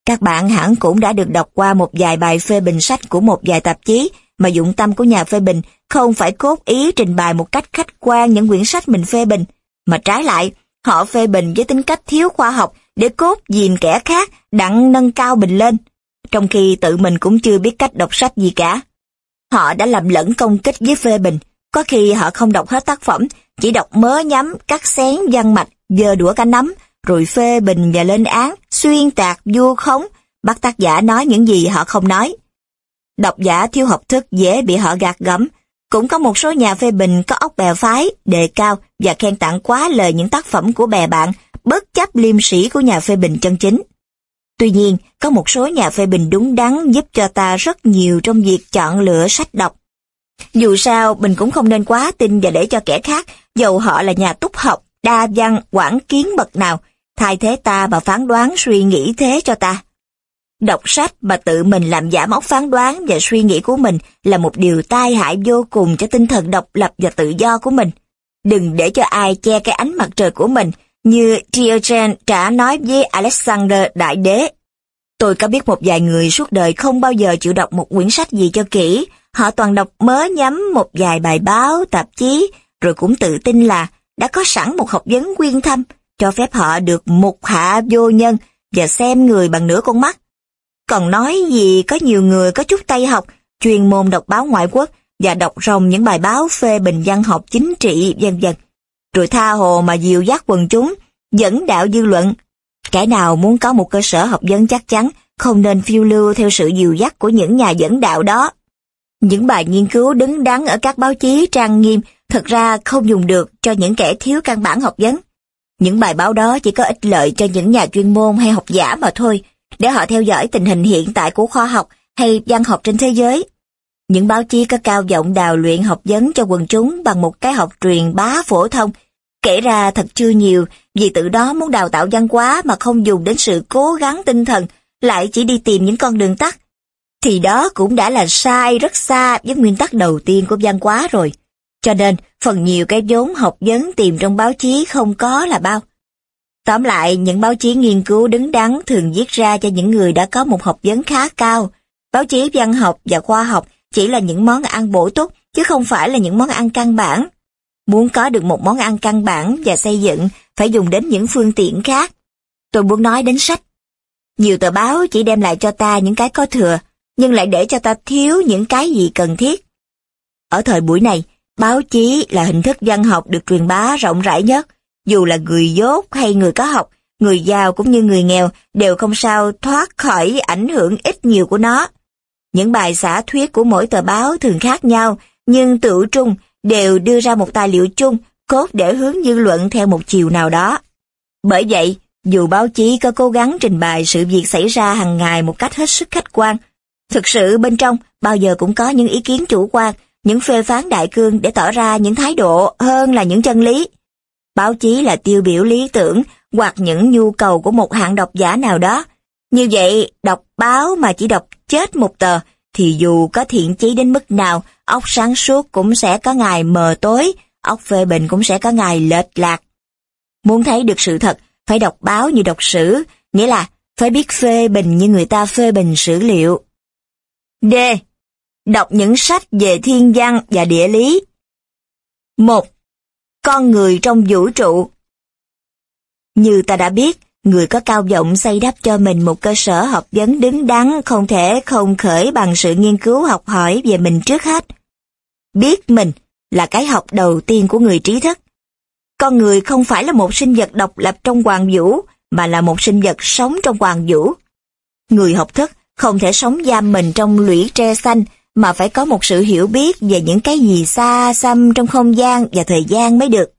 Các bạn hẳn cũng đã được đọc qua một vài bài phê bình sách của một vài tạp chí mà dụng tâm của nhà phê bình không phải cốt ý trình bày một cách khách quan những quyển sách mình phê bình, mà trái lại, họ phê bình với tính cách thiếu khoa học để cốt dìm kẻ khác đặng nâng cao mình lên, trong khi tự mình cũng chưa biết cách đọc sách gì cả. Họ đã làm lẫn công kích với phê bình, có khi họ không đọc hết tác phẩm, chỉ đọc mớ nhắm, cắt xén, văn mạch, dơ đũa cá nắm, rồi phê bình và lên án, xuyên tạc, vu khống, bắt tác giả nói những gì họ không nói. Độc giả thiếu học thức dễ bị họ gạt gẫm. Cũng có một số nhà phê bình có óc bè phái, đề cao và khen tặng quá lời những tác phẩm của bè bạn, bất chấp liêm sĩ của nhà phê bình chân chính. Tuy nhiên, có một số nhà phê bình đúng đắn giúp cho ta rất nhiều trong việc chọn lựa sách đọc. Dù sao, mình cũng không nên quá tin và để cho kẻ khác, dầu họ là nhà túc học, đa văn, quảng kiến bậc nào, thay thế ta và phán đoán suy nghĩ thế cho ta. Đọc sách mà tự mình làm giả móc phán đoán và suy nghĩ của mình là một điều tai hại vô cùng cho tinh thần độc lập và tự do của mình. Đừng để cho ai che cái ánh mặt trời của mình, như Diogen đã nói với Alexander Đại Đế. Tôi có biết một vài người suốt đời không bao giờ chịu đọc một quyển sách gì cho kỹ, họ toàn đọc mớ nhắm một vài bài báo, tạp chí, rồi cũng tự tin là đã có sẵn một học vấn quyên thâm, cho phép họ được mục hạ vô nhân và xem người bằng nửa con mắt. Còn nói gì có nhiều người có chút tay học, chuyên môn đọc báo ngoại quốc và đọc rồng những bài báo phê bình văn học chính trị vân vân. Rồi tha hồ mà dìu dắt quần chúng, dẫn đạo dư luận. Kẻ nào muốn có một cơ sở học vấn chắc chắn, không nên phiêu lưu theo sự dìu dắt của những nhà dẫn đạo đó. Những bài nghiên cứu đứng đắn ở các báo chí trang nghiêm thật ra không dùng được cho những kẻ thiếu căn bản học vấn. Những bài báo đó chỉ có ích lợi cho những nhà chuyên môn hay học giả mà thôi, để họ theo dõi tình hình hiện tại của khoa học hay văn học trên thế giới. Những báo chí có cao giọng đào luyện học vấn cho quần chúng bằng một cái học truyền bá phổ thông, kể ra thật chưa nhiều vì tự đó muốn đào tạo văn hóa mà không dùng đến sự cố gắng tinh thần, lại chỉ đi tìm những con đường tắt. Thì đó cũng đã là sai rất xa với nguyên tắc đầu tiên của văn hóa rồi. Cho nên, phần nhiều cái vốn học vấn tìm trong báo chí không có là bao. Tóm lại, những báo chí nghiên cứu đứng đắn thường viết ra cho những người đã có một học vấn khá cao. Báo chí văn học và khoa học chỉ là những món ăn bổ túc, chứ không phải là những món ăn căn bản. Muốn có được một món ăn căn bản và xây dựng, phải dùng đến những phương tiện khác. Tôi muốn nói đến sách. Nhiều tờ báo chỉ đem lại cho ta những cái có thừa, nhưng lại để cho ta thiếu những cái gì cần thiết. Ở thời buổi này, báo chí là hình thức văn học được truyền bá rộng rãi nhất, dù là người dốt hay người có học, người giàu cũng như người nghèo đều không sao thoát khỏi ảnh hưởng ít nhiều của nó. Những bài xã thuyết của mỗi tờ báo thường khác nhau, nhưng tự trung đều đưa ra một tài liệu chung cốt để hướng dư luận theo một chiều nào đó. Bởi vậy, dù báo chí có cố gắng trình bày sự việc xảy ra hàng ngày một cách hết sức khách quan, thực sự bên trong bao giờ cũng có những ý kiến chủ quan, những phê phán đại cương để tỏ ra những thái độ hơn là những chân lý. Báo chí là tiêu biểu lý tưởng hoặc những nhu cầu của một hạng độc giả nào đó. Như vậy, đọc báo mà chỉ đọc chết một tờ, thì dù có thiện chí đến mức nào, óc sáng suốt cũng sẽ có ngày mờ tối, óc phê bình cũng sẽ có ngày lệch lạc. Muốn thấy được sự thật, phải đọc báo như đọc sử, nghĩa là phải biết phê bình như người ta phê bình sử liệu. D. Đọc những sách về thiên văn và địa lý. 1. Con người trong vũ trụ Như ta đã biết, người có cao vọng xây đắp cho mình một cơ sở học vấn đứng đắn không thể không khởi bằng sự nghiên cứu học hỏi về mình trước hết. Biết mình là cái học đầu tiên của người trí thức. Con người không phải là một sinh vật độc lập trong hoàng vũ, mà là một sinh vật sống trong hoàng vũ. Người học thức không thể sống giam mình trong lũy tre xanh, mà phải có một sự hiểu biết về những cái gì xa xăm trong không gian và thời gian mới được.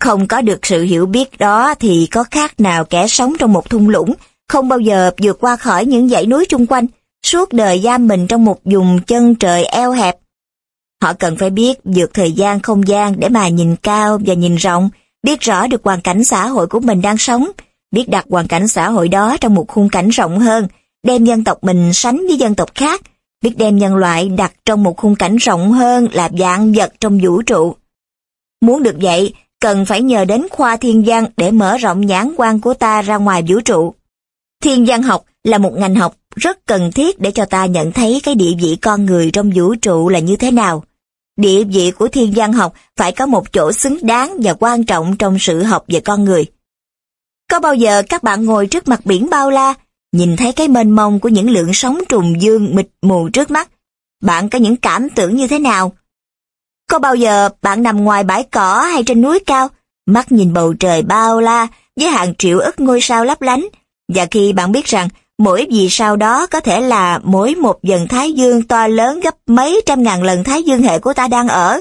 Không có được sự hiểu biết đó thì có khác nào kẻ sống trong một thung lũng, không bao giờ vượt qua khỏi những dãy núi chung quanh, suốt đời giam mình trong một vùng chân trời eo hẹp. Họ cần phải biết vượt thời gian không gian để mà nhìn cao và nhìn rộng, biết rõ được hoàn cảnh xã hội của mình đang sống, biết đặt hoàn cảnh xã hội đó trong một khung cảnh rộng hơn, đem dân tộc mình sánh với dân tộc khác, biết đem nhân loại đặt trong một khung cảnh rộng hơn là dạng vật trong vũ trụ. Muốn được vậy, cần phải nhờ đến khoa thiên văn để mở rộng nhãn quan của ta ra ngoài vũ trụ. Thiên văn học là một ngành học rất cần thiết để cho ta nhận thấy cái địa vị con người trong vũ trụ là như thế nào. Địa vị của thiên văn học phải có một chỗ xứng đáng và quan trọng trong sự học về con người. Có bao giờ các bạn ngồi trước mặt biển bao la, nhìn thấy cái mênh mông của những lượng sóng trùng dương mịt mù trước mắt, bạn có những cảm tưởng như thế nào? Có bao giờ bạn nằm ngoài bãi cỏ hay trên núi cao, mắt nhìn bầu trời bao la với hàng triệu ức ngôi sao lấp lánh, và khi bạn biết rằng mỗi vì sao đó có thể là mỗi một dần thái dương to lớn gấp mấy trăm ngàn lần thái dương hệ của ta đang ở,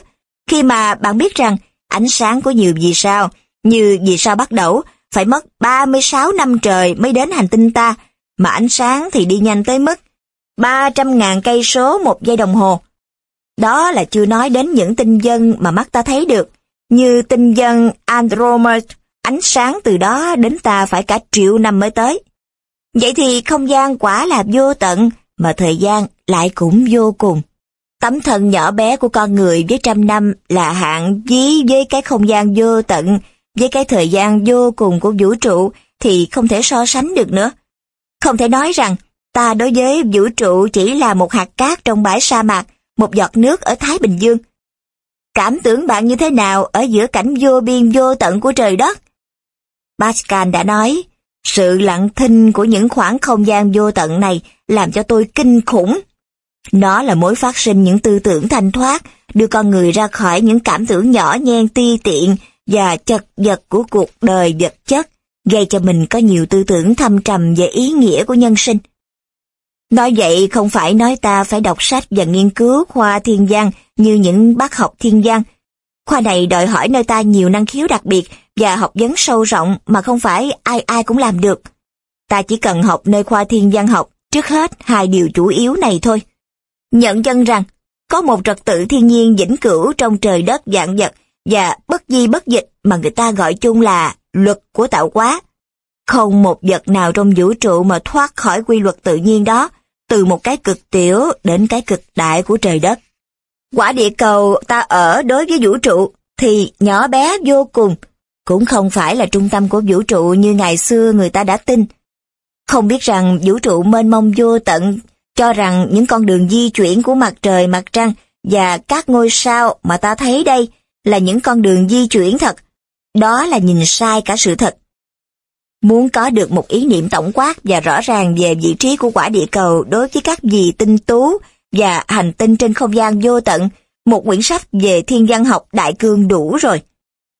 khi mà bạn biết rằng ánh sáng của nhiều vì sao, như vì sao bắt đầu, phải mất 36 năm trời mới đến hành tinh ta, mà ánh sáng thì đi nhanh tới mức 300.000 cây số một giây đồng hồ. Đó là chưa nói đến những tinh dân mà mắt ta thấy được, như tinh dân Andromeda, ánh sáng từ đó đến ta phải cả triệu năm mới tới. Vậy thì không gian quả là vô tận, mà thời gian lại cũng vô cùng. Tấm thân nhỏ bé của con người với trăm năm là hạng dí với cái không gian vô tận, với cái thời gian vô cùng của vũ trụ thì không thể so sánh được nữa. Không thể nói rằng ta đối với vũ trụ chỉ là một hạt cát trong bãi sa mạc, một giọt nước ở Thái Bình Dương. Cảm tưởng bạn như thế nào ở giữa cảnh vô biên vô tận của trời đất? Pascal đã nói, sự lặng thinh của những khoảng không gian vô tận này làm cho tôi kinh khủng. Nó là mối phát sinh những tư tưởng thanh thoát, đưa con người ra khỏi những cảm tưởng nhỏ nhen ti tiện và chật vật của cuộc đời vật chất, gây cho mình có nhiều tư tưởng thâm trầm về ý nghĩa của nhân sinh. Nói vậy không phải nói ta phải đọc sách và nghiên cứu khoa thiên văn như những bác học thiên văn. Khoa này đòi hỏi nơi ta nhiều năng khiếu đặc biệt và học vấn sâu rộng mà không phải ai ai cũng làm được. Ta chỉ cần học nơi khoa thiên văn học trước hết hai điều chủ yếu này thôi. Nhận chân rằng, có một trật tự thiên nhiên vĩnh cửu trong trời đất dạng vật và bất di bất dịch mà người ta gọi chung là luật của tạo hóa. Không một vật nào trong vũ trụ mà thoát khỏi quy luật tự nhiên đó, từ một cái cực tiểu đến cái cực đại của trời đất. Quả địa cầu ta ở đối với vũ trụ thì nhỏ bé vô cùng, cũng không phải là trung tâm của vũ trụ như ngày xưa người ta đã tin. Không biết rằng vũ trụ mênh mông vô tận, cho rằng những con đường di chuyển của mặt trời mặt trăng và các ngôi sao mà ta thấy đây là những con đường di chuyển thật. Đó là nhìn sai cả sự thật. Muốn có được một ý niệm tổng quát và rõ ràng về vị trí của quả địa cầu đối với các vì tinh tú và hành tinh trên không gian vô tận, một quyển sách về thiên văn học đại cương đủ rồi.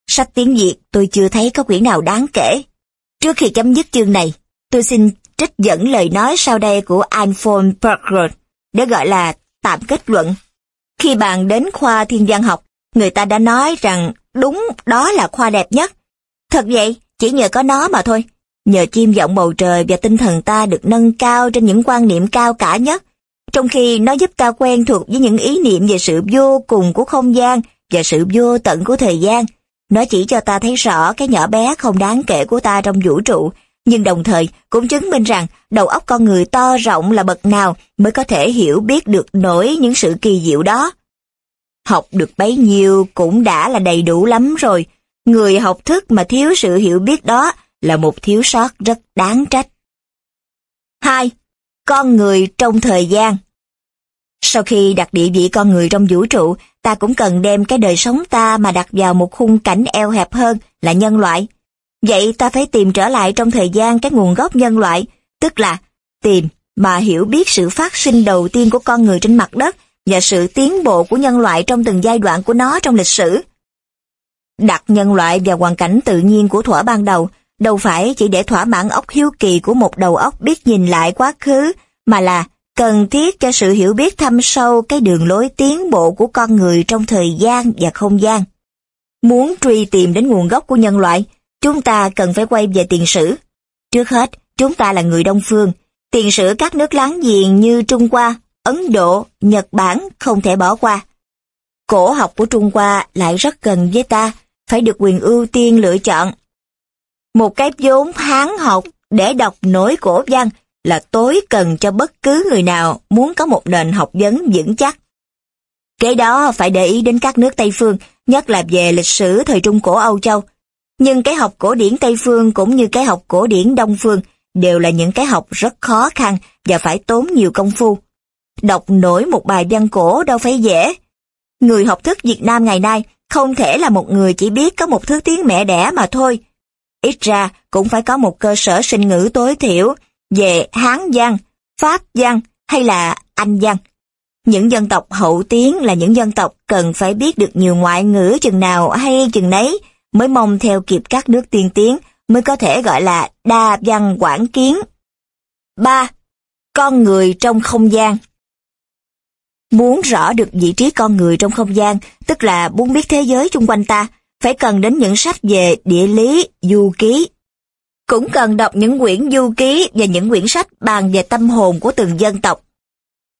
Sách tiếng Việt tôi chưa thấy có quyển nào đáng kể. Trước khi chấm dứt chương này, tôi xin trích dẫn lời nói sau đây của Alphonse Parker để gọi là tạm kết luận. Khi bạn đến khoa thiên văn học, người ta đã nói rằng đúng đó là khoa đẹp nhất. Thật vậy, chỉ nhờ có nó mà thôi. Nhờ chim vọng bầu trời và tinh thần ta được nâng cao trên những quan niệm cao cả nhất, trong khi nó giúp ta quen thuộc với những ý niệm về sự vô cùng của không gian và sự vô tận của thời gian. Nó chỉ cho ta thấy rõ cái nhỏ bé không đáng kể của ta trong vũ trụ, nhưng đồng thời cũng chứng minh rằng đầu óc con người to rộng là bậc nào mới có thể hiểu biết được nổi những sự kỳ diệu đó. Học được bấy nhiêu cũng đã là đầy đủ lắm rồi. Người học thức mà thiếu sự hiểu biết đó là một thiếu sót rất đáng trách. 2. Con người trong thời gian Sau khi đặt địa vị con người trong vũ trụ, ta cũng cần đem cái đời sống ta mà đặt vào một khung cảnh eo hẹp hơn là nhân loại. Vậy ta phải tìm trở lại trong thời gian cái nguồn gốc nhân loại, tức là tìm mà hiểu biết sự phát sinh đầu tiên của con người trên mặt đất và sự tiến bộ của nhân loại trong từng giai đoạn của nó trong lịch sử. Đặt nhân loại vào hoàn cảnh tự nhiên của thuở ban đầu, đâu phải chỉ để thỏa mãn óc hiếu kỳ của một đầu óc biết nhìn lại quá khứ, mà là cần thiết cho sự hiểu biết thâm sâu cái đường lối tiến bộ của con người trong thời gian và không gian. Muốn truy tìm đến nguồn gốc của nhân loại, chúng ta cần phải quay về tiền sử. Trước hết, chúng ta là người Đông Phương, tiền sử các nước láng giềng như Trung Hoa, Ấn Độ, Nhật Bản không thể bỏ qua. Cổ học của Trung Hoa lại rất gần với ta, phải được quyền ưu tiên lựa chọn. Một cái vốn hán học để đọc nổi cổ văn là tối cần cho bất cứ người nào muốn có một nền học vấn vững chắc. Kế đó phải để ý đến các nước Tây Phương, nhất là về lịch sử thời Trung Cổ Âu Châu. Nhưng cái học cổ điển Tây Phương cũng như cái học cổ điển Đông Phương đều là những cái học rất khó khăn và phải tốn nhiều công phu. Đọc nổi một bài văn cổ đâu phải dễ. Người học thức Việt Nam ngày nay không thể là một người chỉ biết có một thứ tiếng mẹ đẻ mà thôi. Ít ra cũng phải có một cơ sở sinh ngữ tối thiểu về Hán văn, Pháp văn hay là Anh văn. Những dân tộc hậu tiến là những dân tộc cần phải biết được nhiều ngoại ngữ chừng nào hay chừng nấy mới mong theo kịp các nước tiên tiến mới có thể gọi là đa văn quảng kiến. 3. Con người trong không gian Muốn rõ được vị trí con người trong không gian, tức là muốn biết thế giới chung quanh ta, phải cần đến những sách về địa lý, du ký. Cũng cần đọc những quyển du ký và những quyển sách bàn về tâm hồn của từng dân tộc.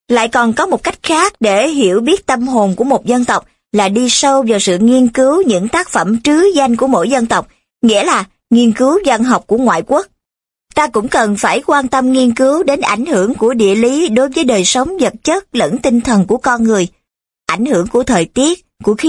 Lại còn có một cách khác để hiểu biết tâm hồn của một dân tộc là đi sâu vào sự nghiên cứu những tác phẩm trứ danh của mỗi dân tộc, nghĩa là nghiên cứu văn học của ngoại quốc. Ta cũng cần phải quan tâm nghiên cứu đến ảnh hưởng của địa lý đối với đời sống vật chất lẫn tinh thần của con người, ảnh hưởng của thời tiết, của khí